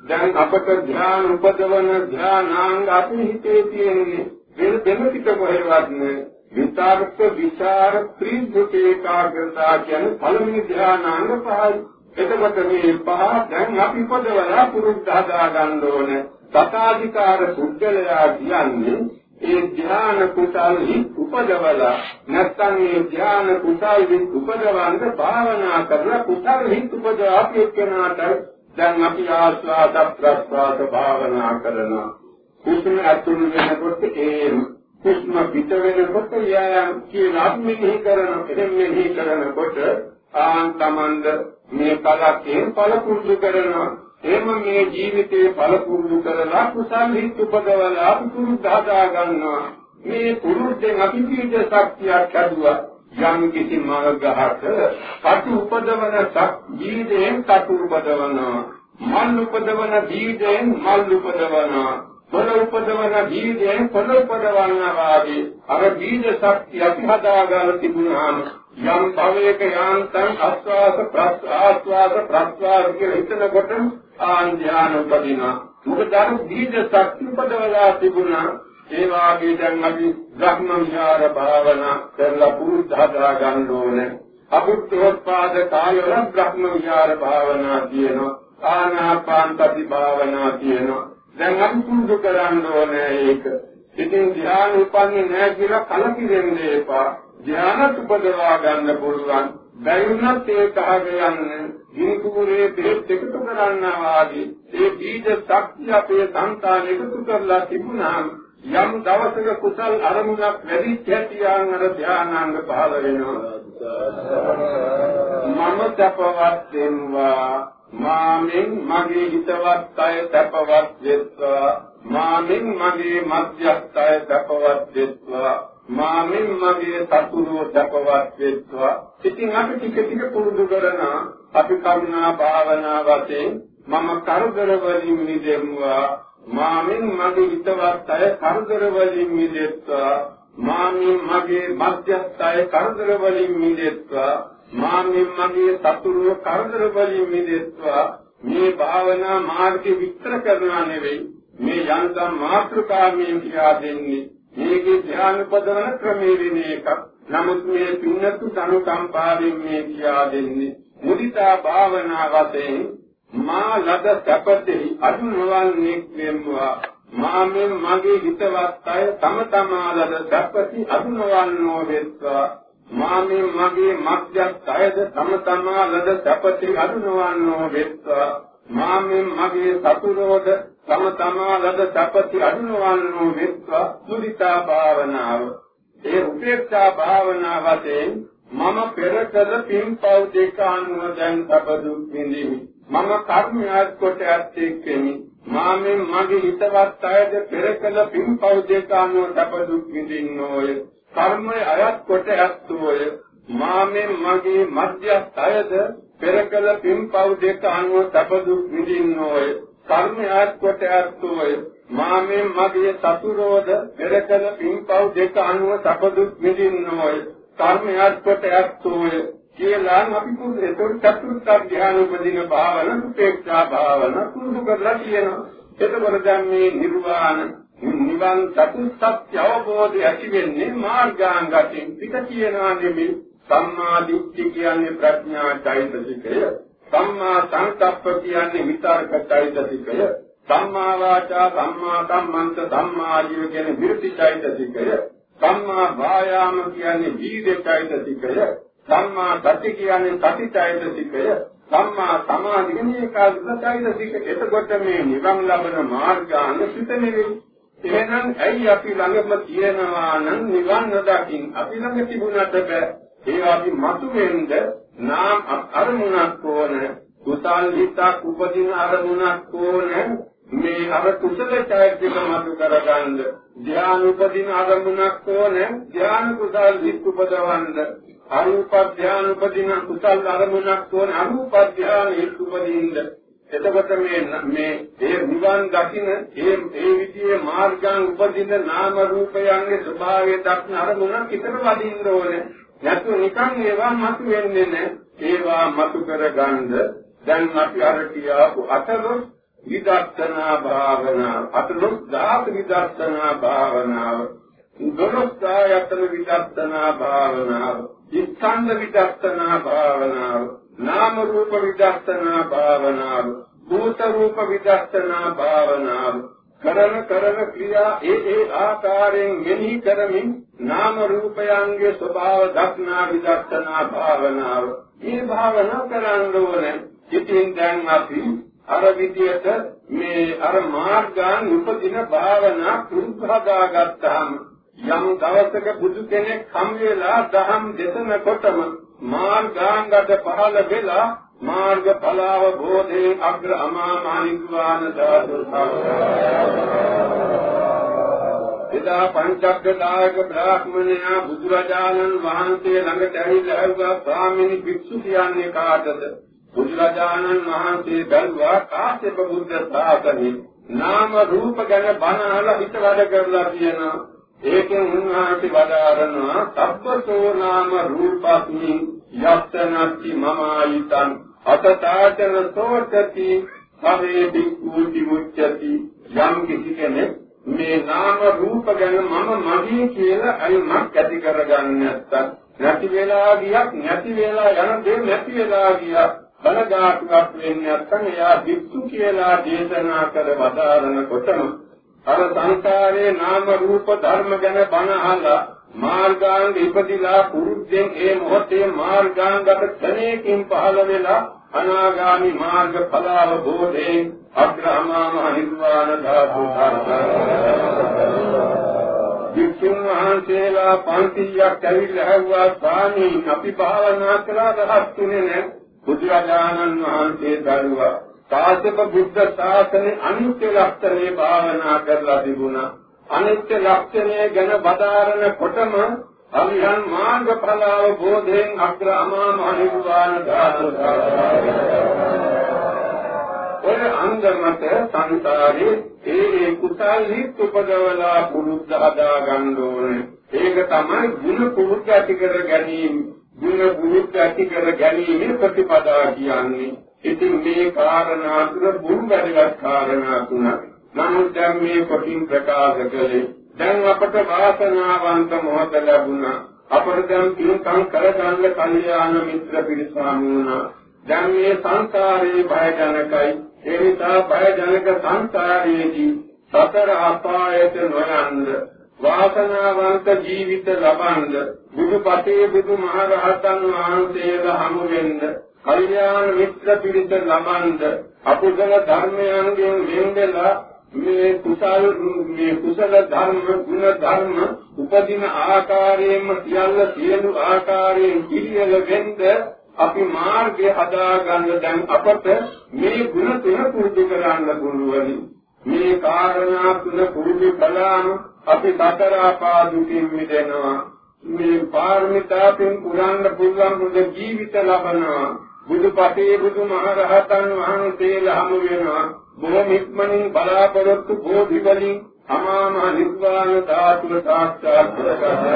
දැන් අපට ධ්‍යාන උපදවන ධ්‍යානාංග අපි හිතේ තියෙන්නේ. වෙන දෙම පිට කොහෙවත් නෑ. විතර්ක විචාර ත්‍රිභුත ඒකාග්‍රතාව කියන්නේ පළවෙනි ධ්‍යානාංග පහයි. එතකොට මේ පහ දැන් අපි පොදවලා පුරුද්ද හදා ගන්න ඕනේ. සතාධිකාර සුද්ධලයා කියන්නේ ඒ ධ්‍යාන කුසල්හි උපදවලා නැත්නම් මේ ධ්‍යාන කුසල්හි උපදවන්න භාවනා කරලා කුසල්හි උපදව අපි එක්කනට දැන් අපි ආස්වාද ප්‍රස්වාද භාවනා කරනවා කුසල අතුරු වෙනකොට ඒ කුස්ම පිට වෙනකොට යායම් කියලා මෙහි කරන එදෙන්නේ කරනකොට ආන් තමන්ද මේ කලකේ පළ පුරුදු කරනවා. එහෙම මේ ජීවිතේ ඵල පුරුදු කරලා කුසල් හිත් උපදවලා පුරුදු හදා ගන්නවා. මේ පුරුද්දෙන් අපි බීජ ශක්තියක් හදුවා. යම් කිසි මාර්ගහක කටු උපදවන බීජයෙන් කටු උපදවනවා. මල් උපදවන බීජයෙන් මල් උපදවනවා. පොළ උපදවන බීජයෙන් පොළ උපදවනවා වාගේ අර බීජ ශක්තිය අපි හදාගන්න තිබුණාම යම් භවයක යාන්තම් අස්වාස ප්‍රස්වාස ප්‍රස්වාස කියලා හිතනකොට ආඥාන උපදිනවා. මොකද අර බීජ ශක්තිය උපදවලා තිබුණා. ඒ වාගේ දැන් අපි බ්‍රහ්ම විහාර භාවනා කරලා පුරුද්ද හදා ගන්න ඕනේ. අබුද්ධෝත්පාද කායවල බ්‍රහ්ම විහාර භාවනා තියෙනවා. ආනාපාන සති භාවනා තියෙනවා. දැන් අපි පුරුදු කරන්න ඕනේ ඒක. ඉතින් ධ්‍යාන උපන්නේ නැහැ කියලා කලකිරෙන්න එපා. ධ්‍යාන උපදවා ගන්න පුළුවන්. බැරිුණත් ඒක අහගෙන ගිනි කුරේ බෙහෙත් එකතු කරන්නා වාගේ ඒ බීජ ශක්තිය අපේ සංතාන එකතු කරලා තිබුණාම යම් දවසක කුසල් අරමුණක් වැඩි හැටියන් අර ධානාංග පහළ වෙනවා. මම තපවත් දෙන්වා මාමින් මගේ හිතවත් අය තපවත් වෙත්වා. මාමින් මගේ මධ්‍යස්ථ අය තපවත් වෙත්වා. මාමින් මගේ සතුරෝ තපවත් වෙත්වා. ඉතින් අපි ටික ටික පුරුදු කරන අපි කරුණා භාවනා වශයෙන් මම කරදර වලින් මිදෙම්වා මාමින් මගේ හිතවත් අය කරදර වලින් මිදෙත්වා. මාමින් මගේ මධ්‍යස්ථ අය කරදර වලින් මිදෙත්වා. මාමින් මගේ සතුරුව කරදර වලින් මිදෙත්වා. මේ භාවනා මාර්ගය විස්තර කරනවා නෙවෙයි මේ යන්තම් මාත්‍රකාමයෙන් කියා දෙන්නේ. මේකේ ධ්‍යාන පදවන ක්‍රමයේ වෙන එකක්. නමුත් මේ පින්නතු ධනුකම්පාවෙන් මේ කියා දෙන්නේ. මුදිතා භාවනා වශයෙන් මා ලද සැපතෙහි අනුවන්නේ වෙම්වා. මාමෙන් මගේ හිතවත් අය තම තමා ලද සැපති අනුවන්නෝ වෙත්වා. මාමේ මගේ මග්ගයයද තම තමා ලද සැපති අනුනවන්නෝ වෙත්වා. මාමේ මගේ සතුරෝද තම තමා ලද සැපති අනුනවන්නෝ වෙත්වා. සුරිතා භාවනාව. ඒ උපේක්ෂා භාවනාවතෙන් මම පෙර කළ පින්පව් දෙක අනුව දැන් සබ දුක් විඳිමි. මම කර්මයක් කොට ඇත්තෙක්ෙමි මාමෙන් මගේ හිතවත් අයද පෙර කළ පින්පව් දෙක අනුව සබ දුක් විඳින්නෝය. කර්මය අයත් කොට ඇත්තෝය මාමෙන් මගේ මධ්‍යස්ථයද පෙරකල පින්පව් දෙක අනුව සැපදුක් විඳින්නෝය. කර්මය අයත් කොට ඇත්තෝය මාමෙන් මගේ සතුරෝද පෙරකල පින්පව් දෙක අනුව සැපදුක් විඳින්නෝය. කර්මය අයත් කොට ඇත්තෝය. කියලා අපි පුරුදු ඒතකොට චතුර්ථ ධ්‍යාන උපදින භාවන උපේක්ෂා භාවන පුරුදු කරලා කියනවා එතකොට දැන් මේ නිර්වාණ නිවන් චතුස්සත්‍ය අවබෝධය ඇති වෙන්නේ මාර්ගාංගයෙන්. පිට කියනවා නෙමෙයි සම්මා දිට්ඨි කියන්නේ ප්‍රඥා චෛතසිකය. සම්මා සංකප්ප කියන්නේ විතර්ක චෛතසිකය. සම්මා වාචා සම්මා කම්මන්ත සම්මා ආජීව කියන්නේ විරුද්ධ චෛතසිකය. සම්මා වායාම කියන්නේ වීර්ය චෛතසිකය. සම්මා සති කියන්නේ සති චෛතසිකය සම්මා සමාධි කියන්නේ ඒකාග්‍ර චෛතසික එතකොට මේ නිවන් ලබන මාර්ගාංග සිත නෙවෙයි. එහෙනම් ඇයි අපි ළඟම තියෙනවා නම් නිවන් නොදකින් අපි ළඟ තිබුණාට බෑ. ඒ අපි මතුවෙන්ද නාම අරමුණක් ඕන කුසල් හිතක් උපදින අරමුණක් ඕන. මේ අර කුසල චෛත්‍යක මතු කරගන්න ධ්‍යාන උපදින අරමුණක් ඕන. ධ්‍යාන කුසල් හිත උපදවන්න අරූප ධ්‍යාන උපදින කුසල් අරමුණක් ඕන අරූප ධ්‍යාන හිත උපදින්න එතකොට මේ මේ ඒ නිවන් දකින්න ඒ ඒ විදිහේ මාර්ගයන් උපදින නාම රූපයන්ගේ ස්වභාවය දක්න අරමුණ කිතර වදින්න ඕනේ. නැතු නිකන් ඒවා මතු වෙන්නේ නැහැ ඒවා මතු කරගන්න දැන් අපි අර කියාපු අතලොස් විදර්ශනා භාවනාව අතලොස් ධාත විදර්ශනා භාවනාව දොළොස් ආයතන විදර්ශනා භාවනාව ඉස්කන්ධ විදර්ශනා භාවනාව නාම රූප විදර්ශනා භාවනාව භූත රූප විදර්ශනා භාවනාව කරන කරන ක්‍රියා ඒ ඒ ආකාරයෙන් මෙහි කරමින් නාම රූපයන්ගේ ස්වභාව දක්නා විදර්ශනා භාවනාව. මේ භාවනා කරන්න ඕනේ. ඉතින් දැන් අපි අර විදියට මේ අර මාර්ගාන් උපදින භාවනා පුරුදු හදාගත්තාම යම් දවසක බුදු කෙනෙක් හම් වෙලා දහම් දෙතනකොටම මාර්ගාංගද පහළ වෙලා මාර්ග ඵලාව බෝධේ අග්‍ර අමා මානිත්වාන සාදු එදා පංචක්කදායක බ්‍රාහ්මණයා බුදුරජාණන් වහන්සේ ළඟට ඇවිල්ලා ඇහුවා ස්වාමීනි භික්ෂු කියන්නේ කාටද? බුදුරජාණන් වහන්සේ බැලුවා කාශ්‍යප බුද්ධ ශාසනේ නාම රූප ගැන බණ අහලා හිත වැඩ කරලා තියෙනවා. ඒකෙන් උන්වහන්සේ වදාරනවා සබ්බතෝ නාම රූපස්මි යත්තනත්ති මමායිතං අතතාචන සෝතති සමේ බික්ඛූති මුච්ඡති යම් කිසි කෙනෙක් මේ නාම රූප ගැන මම මගේ කියලා අයිමක් ඇති කරගන්න නැත්තම් නැති වෙලා ගියක් නැති වෙලා යන දේ නැති වෙලා ගියක් බලගාටුවක් වෙන්නේ නැත්නම් එයා වික්ෂු කියලා දේශනා කර වදාරනකොටම අර සංසාරේ නාම රූප ධර්ම ගැන බණ අහලා මාර්ගාංග ඉපදිලා පුරුද්දෙන් ඒ මොහොතේ මාර්ගාංගකට ක්ෂණයකින් පහළ වෙලා අනාගාමි මාර්ග ඵලාව බෝධේ අග්‍රහමාම නිර්වාණ ධාතු වික්ෂුන් වහන්සේලා 500ක් ඇවිල්ලා හැව්වා ස්වාමී අපි භාවනා කළා රහත්ුනේ නැහැ බුදුරජාණන් වහන්සේ දරුවා කාශ්‍යප බුද්ධ ශාසනේ අනිත්‍ය ලක්ෂණේ භාවනා කරලා තිබුණා අනිත්‍ය ලක්ෂණය ගැන බදාරන කොටම අරිහන් මාර්ගඵල අවබෝධයෙන් අග්‍ර අමා මහ නිර්වාණ ධාතු ඔය අංගමත සංසාරේ ඒ ඒ කුසල් හිත් උපදවලා පුරුද්ද හදා ගන්න ඕනේ. ඒක තමයි ගුණ පුරුද්ද ඇති කර ගැනීම. ගුණ පුරුද්ද ඇති කර ගැනීම ප්‍රතිපදා කියන්නේ. ඉතින් මේ කාරණා තුන බුරු වැඩගත් කාරණා තුනක්. නමුත් දැන් මේ කොටින් ප්‍රකාශ කළේ දැන් අපට වාසනාවන්ත මොහොත ලැබුණා. අපට දැන් පින්කම් කරගන්න කල්යාණ මිත්‍ර පිරිස හමුුණා. දැන් මේ සංසාරේ භයජනකයි. ඒ නිසා භයජනක සංසාරයේදී සතර අපායට නොයන්ද වාසනාවන්ත ජීවිත ලබන්ද බුදුපතේ බුදුමහරහතන් වහන්සේලා හමු වෙන්න කල්යාණ මිත්‍ර පිරිස ලබන්ද අකුසල ධර්මයන්ගෙන් වෙන් වෙලා මේ කුසල මේ කුසල ධර්ම ගුණ ධර්ම උපදින ආකාරයෙන්ම සියල්ල සියලු ආකාරයෙන් පිළියෙල වෙන්න අපි මාර්ගය හදාගන්න දැන් අපට මේ ගුණ තුන පුරුදු කරන්න පුළුවන්. මේ කාරණා තුන පුරුදු කළාම අපි සතර ආපාදුකින් මිදෙනවා. මේ පාරමිතාවෙන් පුරන්න පුළුවන් බුද්ධ ජීවිත ලබනවා බුදුපතේ බුදුමහරහතන් වහන්සේලා හමු වෙනවා බොහොම ඉක්මනින් බලාපොරොත්තු බෝධි වලින් අමාම නිර්වාණ ධාතුව සාක්ෂාත් කරගන්නවා.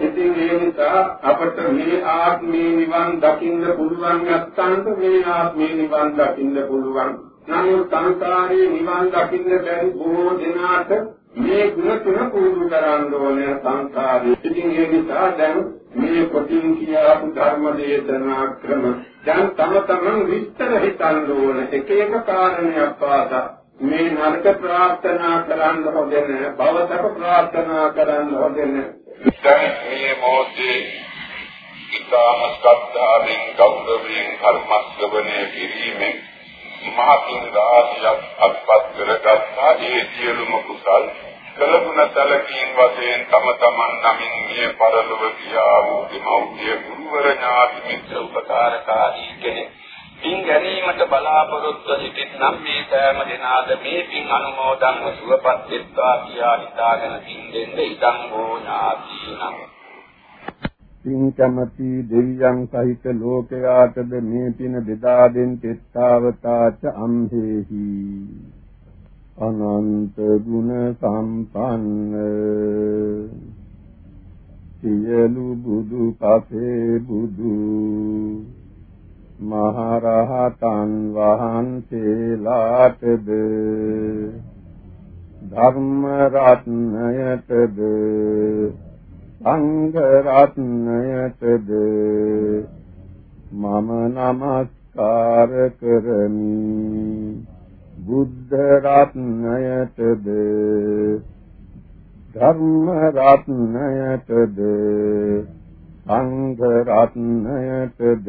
ඉතින් ඒ නිසා අපට මේ ආත්මේ නිවන් දකින්න පුළුවන් නැත්නම් මේ ආත්මේ නිවන් දකින්න පුළුවන්. නමුත් සංසාරේ නිවන් දකින්න බැරි බොහෝ දෙනාට මේ ගුණ තුන පුරුදු කරන්න ඕනේ සංසාරේ. ඉතින් ඒ නිසා දැන් මේ කොටින් කියාපු ධර්ම දේශනා ක්‍රම දැන් තම තමන් විස්තර හිතන්න ඕන එක එක කාරණයක් පාසා මේ නරක ප්‍රාර්ථනා කරන්න හොදෙන භවතක ප්‍රාර්ථනා කරන්න හොදෙන දැන් මේ මොහොතේ ඉතාම ශ්‍රද්ධාවෙන් ගෞරවයෙන් කර්මස්වණය කිරීමෙන් මහතුන් රාජ්‍යයක් අත්පත් කරගත්තා. ඒ සියලුම කුසල් කළගුණ සැලකීම් වශයෙන් තම තමන් නමින් මිය පරලොව ගියා වූ දෙමව්පිය ගුරුවර ඥාති මිත්‍ර උපකාරකාරී කෙනෙක්. පින් ගැනීමට බලාපොරොත්තු සිටින්නම් මේ සෑම දිනාද මේ පින් අනුමෝදන්ව සුවපත් වෙත්වා කියා හිතාගෙන පින් දෙන්න ඉදං හෝ ඥාතිනම් පින් කැමති දෙවියන් සහිත ලෝකයාටද මේ පින බෙදා දෙන් තෙත්තාවතාච අම්හෙහි. අනන්ත ගුණ සම්පන්න. සියලු බුදු පසේ බුදු. මහරහතන් වහන්සේලාටද. ධර්ම රත්නයටද. සංඝ රත්නයටද මම නමස්කාර කරමි. බුද්ධ රත්නයටද ධර්ම රත්නයටද සංඝ රත්නයටද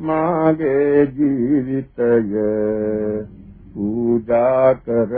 මාගේ ජීවිතය පූජා කරමි.